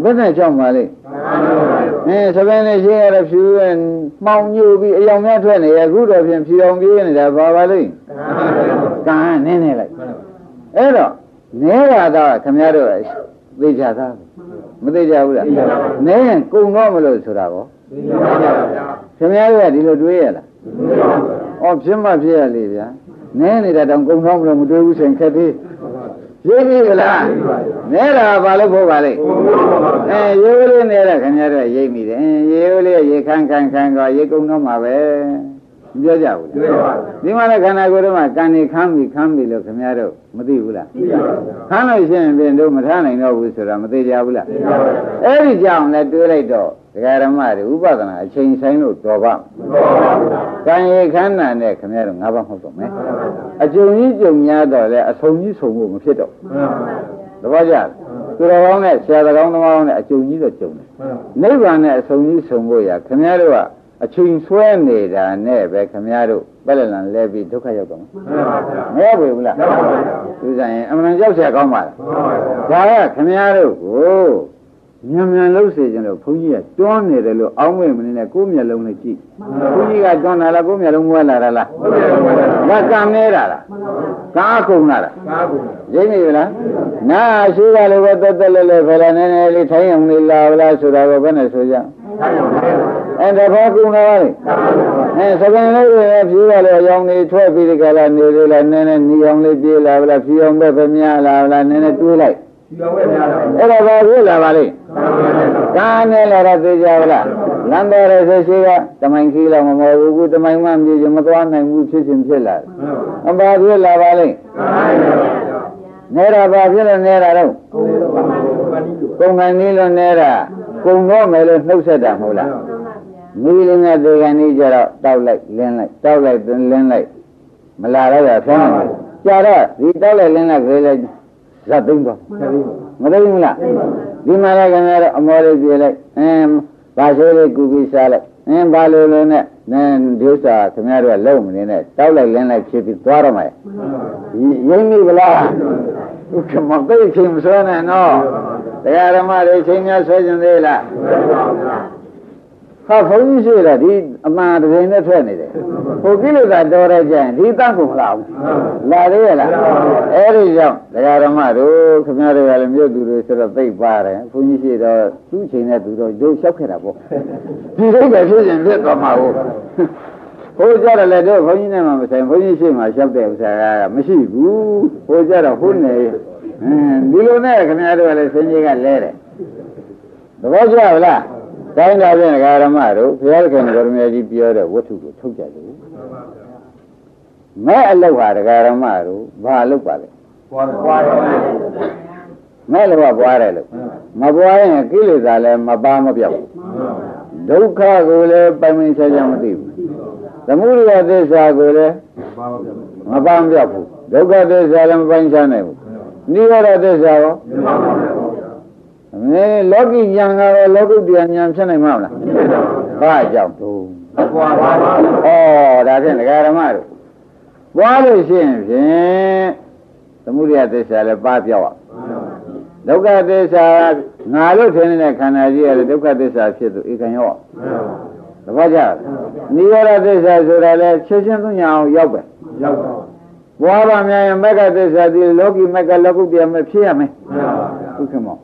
Speaker 3: ပါ
Speaker 2: ဘယ်နဲ့ကြောက်ပါလိမ့်
Speaker 3: မှန်ပါဗျာ
Speaker 2: အင်းသဘင်နဲ့ရှင်းရတဲ့ဖြူရင်မှောင်ညို့ပြီးအယောင်များထွက်နေရအခုတော့ဖြင့်ဖြူအောင်ပြေးနေတာဘာပါလိမ့်ကံနင်းနေလိုက်အဲ့တော့နဲတာတော့ခမရတို့သိကြသားမသိကြဘူးလားနဲရင်ကုံတော့မလို့ဆိုတာကော
Speaker 3: မှန်ပါဗျာ
Speaker 2: ခမရတို့ကဒီလိုတွေးရလားဩဖြစ်မှဖြစ်ရလေဗျာ နဲနေတာတောင်ကုံတော့မလို့မတွေးဘူးဆိုရင်ခက်သေးရင်းပြီလားနဲတာဘာလို့ဖို့ပါလိမ့်အဲရေဝလေးနေတဲ့ခင်ဗျားတို့ရိပ်မိတယ်အဲရေဝလေးရေခန်းခန်းခန်းကရေကုံတော့မှာပဲ မပြောကြဘူး
Speaker 3: တွေ့
Speaker 2: လား
Speaker 3: ပါ
Speaker 2: ဒီမှာလည်းခန္ဓာကိုယ်တော့မှကံနေခမ်းပြီခမ်းပြီလို့ခင်ဗျားတို့မသိဘူးလား
Speaker 3: သိပါဗျာ
Speaker 2: ခမ်းလို့ရှိရင်ပြင်တို့မထားနိုင်တော့ဘူးဆိုတာမသိကြဘူးလား
Speaker 3: သိပါဗျာ
Speaker 2: အဲ့ဒီကြောင့်လည်းတွေးလိုက်တော့ဒကာရမတွေဥပဒနာအချိန်ဆိုင်လို့တော်ပါ
Speaker 3: မှန်ပါဗျာ
Speaker 2: ကံရေခန္ဓာနဲ့ခင်ဗျားတို့ငါးပါးမဟုတ်တော့မယ်အကျုံကြီးကျုံများတော့လည်းအဆုံးကြီးဆုံးဖို့မဖြစ်တော့
Speaker 3: မှန်ပါဗျာ
Speaker 2: သဘောကျလားသူတော်ကောင်းနဲ့ဆရာတော်ကောင်းသမားကောင်းနဲ့အကျုံကြီးတော့ကျုံတယ်
Speaker 3: မှန်ပါ
Speaker 2: နိဗ္ဗာန်နဲ့အဆုံးကြီးဆုံးဖို့ရခင်ဗျားတို့က အချိန်ဆွဲနေတာနဲ့ပဲခမည်းတော်ပက်လက်လန်လဲပြီးဒုက္ခရောက်တော့မရောက်ဘူးလားသူဆိုင်ရင်အမှန်ကြောက်เสียကောင်းပါလားဒါကခမည်းတော်ကိုမြန်မြန်လှုပ်စေခြင်းလို့ဘုန်းကြီးကတွန်းနေတယ်လို့အောင်းမင်းမနေနဲ့ကိုယ်မျက်လုံးနဲ့ကြည့်ဘုန်းကြီးကတွန်းလာလားကိုယ်မျက်လုံးမွဲလာတာလားဒါကံနေတာလားကားကုန်လာတာ
Speaker 3: ကားကုန်
Speaker 2: ရင်းနေပြီလားနာရှိကလည်းပဲတက်တက်လဲလဲဖယ်လာနေနေလေးထိုင်းအောင်လေးလာဗလားဆိုတာကိုဘယ်နဲ့ဆိုကြ အဲ့ဒါဘာကုန်းလာလဲအဲစကန်လေးတွေဖြူကလည်းအယောင်နေထွက်ပြီးဒီကလာနေလေလားနည်းနည်းနီအောင်လေးပြေးလာဗလားဖြူအောင်ပဲပဲများလာဗလားနည်းနည်းတွေးလိုက်
Speaker 3: ဒီတော့ဝဲများတော့
Speaker 2: အဲ့ဒါဘာဖြစ်လာပါလိမ့်ကာနဲ့လာတော့သိကြဗလားလမ်းတော်ရဲ့ဆက်ရှိကတမိုင်ခီးလောက်မမောဘူးခုတမိုင်မှမြေချင်မသွားနိုင်ဘူးဖြစ်ချင်းဖြစ်လာတယ်အဘာဖြစ်လာပါလိမ့်နေတာဘာဖြစ်လို့နေတာတော့ကုံကန်လေးလို့နေတာ ကုံတော့မယ်လို့နှုတ်ဆက်တာမဟုတ်လားမီးလင်းတဲ့ဒေကန်ကြီးကြတော့တောက်လိုက်လင်းလိုက်တောက်လိုက်လင်းလိုက်မလာတော့ရဖျောင်းတယ်ကြာတော့ဒီတောက်လိုက်လင်းလိုက်ခေးလိုက်ဇတ်သိမ့်တော့မသိဘူးလားဒီမှာလည်းခင်ဗျားတို့အမောလေးပြေလိုက်အင်းဘာရှိလေးကူပြီးစားလိုက်အင်းဘာလို့လဲနဲ့နင်းဒီဥစ္စာခင်ဗျားတို့ကလုံးမနေနဲ့တောက်လိုက်လင်းလိုက်ဖြစ်ပြီးသွားတော့မယ်ရင်းမိဗလား ဥက္ကမသိချင်းမစွဲနဲ့နော်တရားဓမ္မတွေချင်းများဆွဲကျင်သေးလားဟာဘုန်းကြီးရှိတာဒီအမှန်တကယ်နဲ့ထွက်နေတယ်ဟိုကိလေသာတော်ရကြရင်ဒီတတ်ကုန်မလားဘူးလာသေးရဲ့လားအဲ့ဒီကြောင့်တရားဓမ္မတို့ခင်ဗျားတွေကလည်းမြို့သူတွေဆိုတော့သိပ်ပါတယ်ဘုန်းကြီးရှိတော့သူ့ချိန်နဲ့သူတော့ရုပ်လျှောက်ခဲ့တာပေါ့ဒီလိုပဲဖြစ်ရင်ဖြစ်သွားမှာဟုတ် ဟိုကြတော့လေတို့ဘုန်းကြီးနဲ့မှမဆိုင်ဘုန်းကြီးရှိမှလျှောက်တဲ့ဥစ္စာကမရှိဘူးဟိုကြတော့ဟုတ်နေအင်းဒီလိုနဲ့ခင်ဗျားတို့ကလည်းစင်ကြီးကလဲတယ်သဘောကျလားတိုင်းတာဖြင့်ဓမ္မတို့ဘုရားခင်ကိုရမေကြီးပြောတဲ့ဝတ္ထုကိုထုတ်ကြတယ်မဲ့အလောက်ဟာဓမ္မတို့ဘာအလောက်ပါလဲ
Speaker 3: ပွားတယ်ပွားတယ်
Speaker 2: မဲ့လောကပွားတယ်လို့မပွားရင်ကိလေသာလည်းမပါမပြောက်ဘူးဒုက္ခကိုလည်းပိုင်ပိုင်ခြားခြားမသိဘူး သမုဒယသစ္စာကိုလည်း
Speaker 3: ဘာမှမပြောဘူး
Speaker 2: မပါမပြောက်ဘူးဒုက္ခသစ္စာလည်းမပိုင်ခြားနိုင်ဘူးနိရောဓသစ္စာရော
Speaker 3: ဘာမှမပြောဘူး
Speaker 2: အဲလောကီဉာဏ်ကတော့လောကုတ္တရာဉာဏ်ဖြစ်နိုင်မှာမလားဘာအကြောင်းတုံး
Speaker 3: ပွားပါပါ
Speaker 2: ဩဒါဖြင့်ဒကာဓမ္မတို့ပွားလို့ရှိရင်ဖြင့်သမုဒယသစ္စာလည်းပါပြောက်အောင်ဒုက္ခသစ္စာငါလို့ထင်နေတဲ့ခန္ဓာကြီးရတယ်ဒုက္ခသစ္စာဖြစ်သူဧကံရောသ ဘောကျလားနိရောဓသစ္စာဆိုတာလည်းချက်ချင်းသူညာအောင်ရောက်ပဲ
Speaker 3: ရောက်တော့
Speaker 2: ဘွားပါများရင်မက္ကသစ္စာဒီလောကီမက္ကလောကုတ္တရာမဖြစ်ရမယ်ဟုတ်ကဲ့မော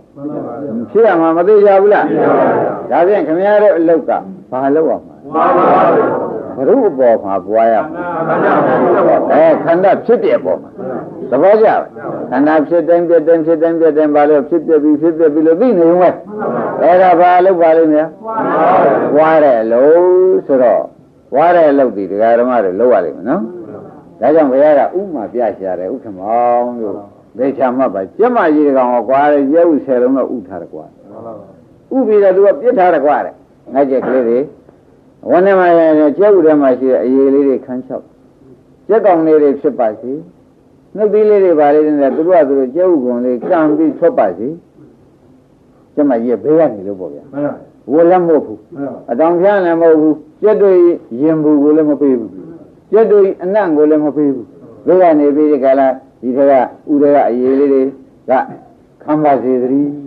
Speaker 2: ဖြစ်ရမှာမသိကြဘူးလားဒါဖြင့်ခင်ဗျားတို့အလုတ်ကဘာလုပ်အောင်
Speaker 3: ပွားပါပါ
Speaker 2: ဘုရုအပေါ်မှာပွားရမှာအဲခန္ဓာဖြစ်တဲ့အပေါ်မှာသဘောကျလားခန္ဓာဖြစ်တိုင်းပြတိုင်းဖြစ်တိုင်းပြတိုင်းဘာလို့ဖြစ်ပြပြီးဖြစ်ပြပြီးလို့သိနေုံပဲအဲဒါဘာလုပ်ပါလိမ့်မယ်ပွားတဲ့အလုံးဆိုတော့ပွားတဲ့အလုပ်ဒီဒကာဓမ္မတွေလုပ်ရလိမ့်မယ်နော်ဒါကြောင့်ဘုရားကဥမာပြရှာတယ်ဥက္ကမောင်လို့ဒေချာမှတ်ပါကျမကြီးကောင်ကကွာရဲရဲဥဆယ်လုံးတော့ဥထားတယ်ကွာဥပြီးတော့သူကပြစ်ထားတယ်ကွာတဲ့ငါကြက်ကလေးတွေ ဝန်းထဲမှာကျဲဥထဲမှာရှိတဲ့အရေးလေးတွေခန်းချောက်ကျက်ကောင်လေးတွေဖြစ်ပါစေနှုတ်သီးလေးတွေပါလေးနဲ့သူတို့ကသူတို့ကျဲဥကုံလေးကံပြီးထွက်ပါစေကျမကြီးကဘေးကနေလို့ပေါ့ဗျာ
Speaker 3: မှန်ပါ
Speaker 2: ဝလည်းမဟုတ်ဘူး
Speaker 3: မှန်ပါ
Speaker 2: အတောင်ဖြန်းလည်းမဟုတ်ဘူးကျက်တို့ရင်ဘူးကိုလည်းမပေးဘူးကျက်တို့အနံ့ကိုလည်းမပေးဘူးဘေးကနေပြီးဒီကလာဒီထက်ကဥတွေကအရေးလေးတွေကခံပါစေသတည်း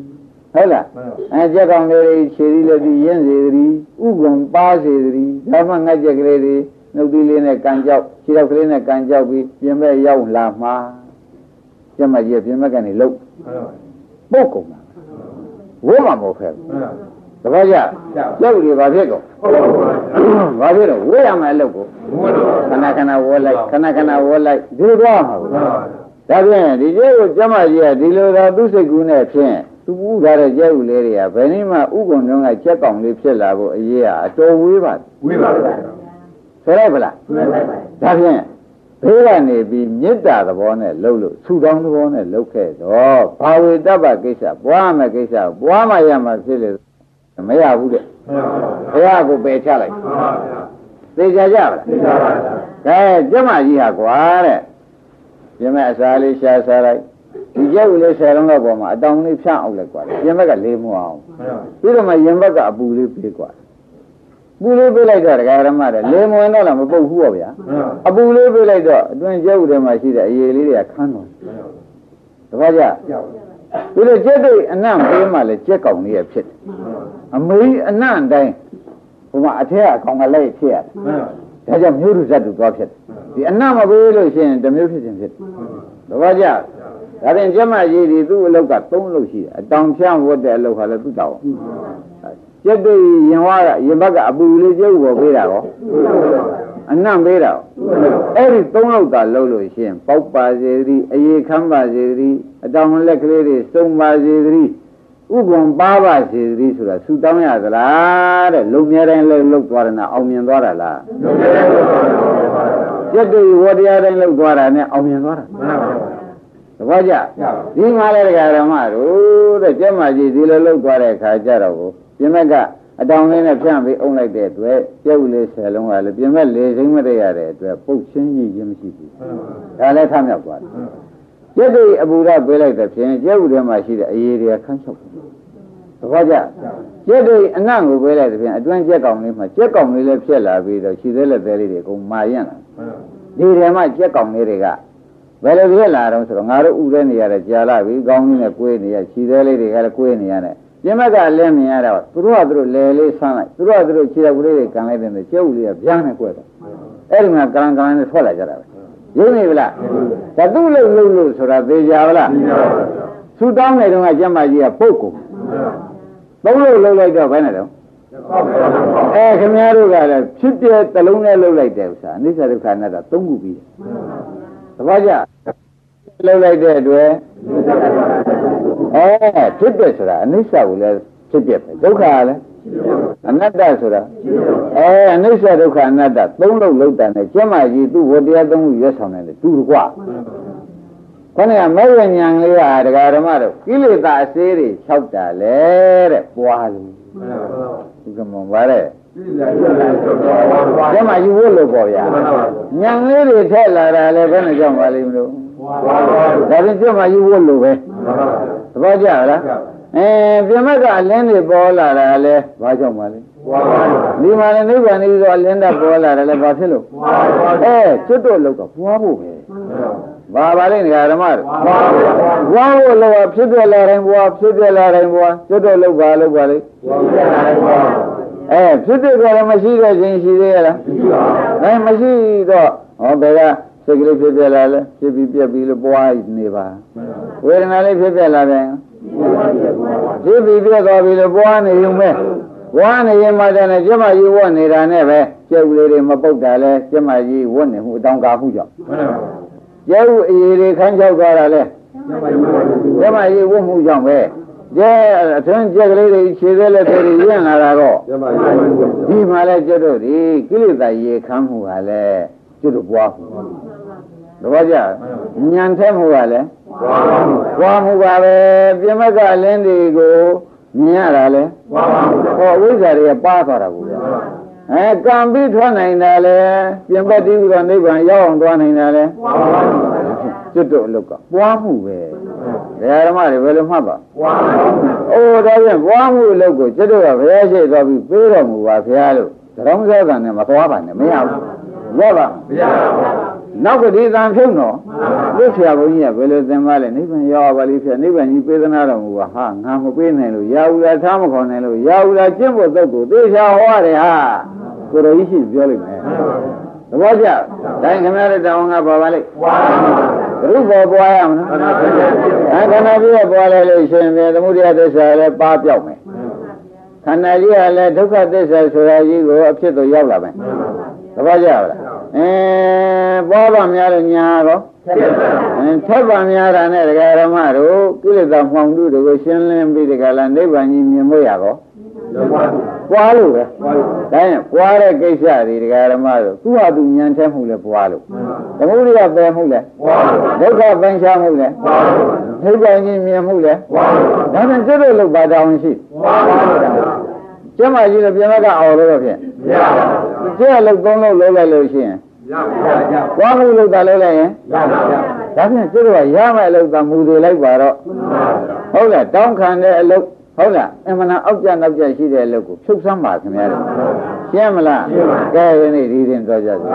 Speaker 2: ဟုတ်လား
Speaker 3: မှန်ပါ
Speaker 2: အဲကြက်ကောင်လေးတွေခြေသီးလည်းပြီးရင်းစေသတည်းဥကုံပါစေသတည်းဒါမှငတ်ကြက်ကလေးတွေနှုတ်သီးလေးနဲ့ကန်ကြောက်ခြေထောက်ကလေးနဲ့ကန်ကြောက်ပြီးပြင်မဲ့ရောက်လာမှာကျက်မကြီးကပြင်မဲ့ကနေလှုပ်
Speaker 3: မှန်ပါ
Speaker 2: ပုတ်ကုန်တာဝိုးမှာမဟုတ်ခဲ့ဘူး
Speaker 3: မှန်ပါ
Speaker 2: တပည့်ကြကျုပ်တွေဘာဖြစ်ကုန်
Speaker 3: ဟုတ်ပါဘူး
Speaker 2: ဘာဖြစ်လို့ဝေးရမယ်အလုပ်ကို
Speaker 3: ဘုရားတော်
Speaker 2: ခဏခဏဝေးလိုက်ခဏခဏဝေးလိုက်ဒီလိုတော့မှာဘူး
Speaker 3: မှန်ပါ
Speaker 2: ဒါဖြင့်ဒီကျဲကိုကျမကြီးကဒီလိုသာသူ့စိတ်ကူးနဲ့ဖြင့် သူပူထားတဲ့ကျဲဥလေးတွေကဘယ်နည်းမှဥက္ကုံတုံးကကျက်ကောင်လေးဖြစ်လာဖို့အရေးကအတော်ဝေးပါ
Speaker 3: ဝိပါပါ
Speaker 2: ဆိုရိုက်ပလား
Speaker 3: မှန်ပါ
Speaker 2: ဒါဖြင့်ဘေးကနေပြီးမေတ္တာသဘောနဲ့လှုပ်လို့ဆူတောင်းသဘောနဲ့လှုပ်ခဲ့တော့ဘာဝေတ္တပကိစ္စပွားမယ်ကိစ္စပွားမှရမှဖြစ်လေမရဘူးတဲ့
Speaker 3: မှန်ပါ
Speaker 2: ဘုရားကိုပယ်ချလိုက်
Speaker 3: မှန်ပါ
Speaker 2: သိကြကြပါလား
Speaker 3: သိပါပါ
Speaker 2: ကဲကျမကြီးဟာကွာတဲ့ပြင်မဲ့အစာလေးရှားစားလိုက် ဒီကျုပ်လေးဆယ်လုံးလောက်ပေါ်မှာအတောင်လေးဖြန့်အောင်လိုက်ကွာပြင်ဘက်ကလေးမအောင်
Speaker 3: မှန်ပါ
Speaker 2: ပြီးတော့မှရင်ဘက်ကအပူလေးပြေးကွာပူလေးပေးလိုက်တော့ဒကာရမတဲ့လေမဝင်တော့လားမပုတ်ဘူးပေါ့ဗျာအပူလေးပေးလိုက်တော့အတွင်းကျုပ်ထဲမှာရှိတဲ့အရေလေးတွေကခန်းတော့တပည့်ကြဒီလိုကျက်တွေအနံ့ပေးမှလည်းကျက်ကောင်လေးရဖြစ်တယ်အမေးအနံ့တိုင်းဟိုမှာအထက်အကောင်ကလည်းဖြစ်ရတယ်ဒါကြောင့်မျိုးလူဇတ်တူသွားဖြစ်တယ်ဒီအနံ့မပေးလို့ရှိရင်တစ်မျိုးဖြစ်ခြင်းဖြစ်တယ်တပည့်ကြ ဒါရင်ကျမကြီးဒီသူ့အလောက်က၃လို့ရှိတယ်အတောင်ဖြန့်ဝတ်တဲ့အလောက်ဟာလည်းသူ့တောင်ကျက်တွေရင်ဝါကရင်ဘက်ကအပူလေးကျုပ်ပေါ်ပေးတာကောအနံ့ပေးတာအဲ့ဒီသုံးလောက်သာလှုပ်လို့ရှိရင်ပေါက်ပါစေသည့်အေခမ်းပါစေသည့်အတောင်လက်ကလေးတွေစုံပါစေသည့်ဥက္ကုံပါပါစေသည့်ဆိုတာဆူတောင်းရသလားတဲ့လုံမြဲတိုင်းလှုပ်လှုပ်သွားတယ်နာအောင်မြင်သွားတာလားကျက်တွေဝတရားတိုင်းလှုပ်သွားတာနဲ့အောင်မြင်သွားတာ သဘောကျဒီမှာလည်းတရားဓမ္မတို့တဲ့ကျက်မကြီးဒီလိုလှုပ်သွားတဲ့အခါကျတော့ပြင်မဲ့ကအတောင်လေးနဲ့ဖြန့်ပြီးအုံလိုက်တဲ့အတွက်ကျုပ်လေးဆယ်လုံးကလည်းပြင်မဲ့လေစိမ့်မတရတဲ့အတွက်ပုတ်ချင်းကြီးခြင်းမရှိဘူးဒါလည်းထမြောက်သွားတယ်ကျက်တွေအပူရပေးလိုက်တဲ့ဖြင့်ကျုပ်ထဲမှာရှိတဲ့အရေးတွေခန်းချောက်တယ်သဘောကျကျက်တွေအနံ့ကိုပေးလိုက်တဲ့ဖြင့်အတွင်းကျက်ကောင်လေးမှာကျက်ကောင်လေးလည်းဖြစ်လာပြီးတော့ခြေသေးလက်သေးလေးတွေအကုန်မာရင့်လာဒီထဲမှာကျက်ကောင်လေးတွေက ဘယ်လိုဖြစ်လာတော့ဆိုတော့ငါတို့ဥတဲ့နေရတဲ့ကြာလာပြီကောင်းကြီးနဲ့ကိုယ်နေရခြေသေးလေးတွေကလည်းကိုယ်နေရတယ်ပြင်မကလည်းမြင်ရတော့သူတို့ကသူတို့လဲလေးဆန်းလိုက်သူတို့ကသူတို့ခြေတော်ကလေးတွေကန်လိုက်တယ်ကျုပ်လေးကဗျားနဲ့ကွဲတယ်အဲ့ဒီမှာကံကံနဲ့ထွက်လာကြတာပဲရုံနေဗလားဒါသူ့လို့လို့လို့ဆိုတာသေကြပါလားသူတောင်းနေတော့ကကျမကြီးကပုတ်ကုန်သုံးလို့လှုပ်လိုက်တော့ဘယ်နဲ့တော့အဲခင်ဗျားတို့ကလည်းဖြစ်တဲ့တလုံးနဲ့လှုပ်လိုက်တယ်ဥစ္စာအနိစ္စဒုက္ခအနတ္တသုံးခုပြီးတယ် သဘောကျလှုပ်လိုက်တဲ့အတွက်အဲဖြစ်တဲ့ဆိုတာအနိစ္စကိုလည်းဖြစ်ပြပဲဒုက္ခကလည်းအနတ္တဆိုတာအဲအနိစ္စဒုက္ခအနတ္တသုံးလုံးလုံးတန်နဲ့ကျမကြီးသူ့ဝတရားသုံးခုရွတ်ဆောင်တယ်လေတူကွာခொနကမေဝဉ္ဉံလေးကဒကာဓမ္မတို့ကိလေသာအစေးတွေ၆တာလေတဲ့ပွားလို့ဒီကမောပါတဲ့ ကျမယူဖို့လို့ပေါ့ဗျာညံလေးတွေထက်လာတာလည်းဘယ်နဲ့ကြောင့်ပါလိမ့်မလို့ဒါပြင်ကျမယူဖို့လို့ပဲသဘောကျလားအဲပြမကအလင်းတွေပေါ်လာတာလဲဘာကြောင့်ပါလဲဒီမှာလည်းနိဗ္ဗာန်ကြီးဆိုအလင်းတက်ပေါ်လာတယ်လဲဘာဖြစ်လို့အဲကျွတ်တော့လောက်ကပွားဖို့ပဲဘာပါလဲနေရာဓမ္မတို့ဘွားဖို့လောကဖြစ်ပြလာတိုင်းဘွားဖြစ်ပြလာတိုင်းဘွားကျွတ်တော့လောက်ပါလောက်ပါလေ အဲဖြစ်ပြကြတယ်မရှိတဲ့ခြင်းရှိသေးရဲ့လားအဲမရှိတော့ဟောဘယ်ကစိတ်ကလေးဖြစ်ပြလာလဲဖြစ်ပြီးပြက်ပြီးလို့ပွားနေပါဝေဒနာလေးဖြစ်ပြလာတယ်ဖြစ်ပြီးပြက်သွားပြီလို့ပွားနေုံပဲပွားနေရင်မှတည်းကျမကြီးဝတ်နေတာနဲ့ပဲကျုပ်လေးတွေမပုတ်တာလဲကျမကြီးဝတ်နေမှုအတောင်ကာမှုကြောင့်ကျုပ်အရေးတွေခန်းချောက်သွားတာလဲကျမကြီးဝတ်မှုကြောင့်ပဲ ကျဲအထွန်းကျက်ကလေးတွေခြေသေးလက်သေးတွေရင့်လာတာတော့ဒီမှာလဲကျွတ်တို့ဒီကိလေသာရေခမ်းမှုကလည်းကျွတ်တို့ပွားမှုတပည့်ကြညံထဲမှုကလည်းပွားမှုပါပဲပြမကလင်းတွေကိုမြင်ရတာလဲဟောဝိဇ္ဇာတွေကပါသွားတာကိုဗျာအဲကံပြီးထွက်နိုင်တာလဲပြင်ပတိဥဒ္ဒနိဗ္ဗာန်ရောက်အောင်သွားနိုင်တာလဲကျွတ်တို့အလုတ်ကပွားမှုပဲ ဘယ်ဓမ္မတွေဘယ်လိုမှတ်ပါပွားမှုအိုးဒါပြန်ပွားမှုအလုတ်ကိုကျွတ်တို့ကဘယ်ရှိသွားပြီးပြေးတော်မူပါဗျာလို့သရုံးစောကံနဲ့မသွားပါနဲ့မရဘူးရပါမရပါဘူးနောက်ကဒီသံဖြုံတော့သူ့ဆရာဘုန်းကြီးကဘယ်လိုသင်ပါလဲနိဗ္ဗာန်ရောက်ပါလိမ့်ဖြတ်နိဗ္ဗာန်ကြီးပေးသနာတော်မူပါဟာငါမပေးနိုင်လို့ရာဟုရာထားမခေါ်နိုင်လို့ရာဟုရာကျင့်ဖို့သုတ်ကိုသေချာဟောရတယ်ဟာကိုတော်ကြီးရှိပြောလိမ့်မယ် သဘောကျတိုင်းခင်ဗျားတို့တောင်းကပါပါလိမ့်ဘုရုဘောပွားရမလားအဲခန္ဓာကြီးကပွားလဲလို့ရှင်ပြန်သမုဒိယသစ္စာလည်းပါပြောက်မယ်ခန္ဓာကြီးကလည်းဒုက္ခသစ္စာဆိုတာကြီးကိုအဖြစ်သို့ရောက်လာမယ်သဘောကျလားအဲပွားပါများလို့ညာတော့အဲထက်ပါများတာနဲ့ဒကာရမတို့ကိလေသာမှောင်တုတွေကိုရှင်းလင်းပြီးဒကာလာနိဗ္ဗာန်ကြီးမြင်ဖို့ရကော ပွားလို့ပဲဒါရင်ပွားတဲ့ကိစ္စတွေဒကာရမတို့သူ့ဟာသူညံထဲမှုလဲပွားလို့သမုဒိယပယ်မှုလဲဒုက္ခပန်ရှားမှုလဲနိဗ္ဗာန်ကြီးမြင်မှုလဲဒါနဲ့ကျွတ်လို့လောက်ပါတောင်းရှိကျမကြီးလည်းပြန်မကအောင်လို့တော့ဖြင့်မရပါဘူးကျဲလောက်သုံးလို့လုံးလိုက်လို့ရှိရင်ရပါဘူး။ဝါမှုလို့တာလုံးလိုက်ရင်ရပါဘူး။ဒါဖြင့်ကျွတ်တော့ရမယ်လို့တာမူတွေလိုက်ပါတော့ဟုတ်လားတောင်းခံတဲ့အလုပ် ဟဟုတ်လားအမှန်အောက်ကြနောက်ကြရှိတဲ့အလုပ်ကိုဖြုတ်ဆမ်းပါခင်ဗျားတို့ရှင်းမလားကဲဒီနေ့ဒီရင်တော့ကြစေ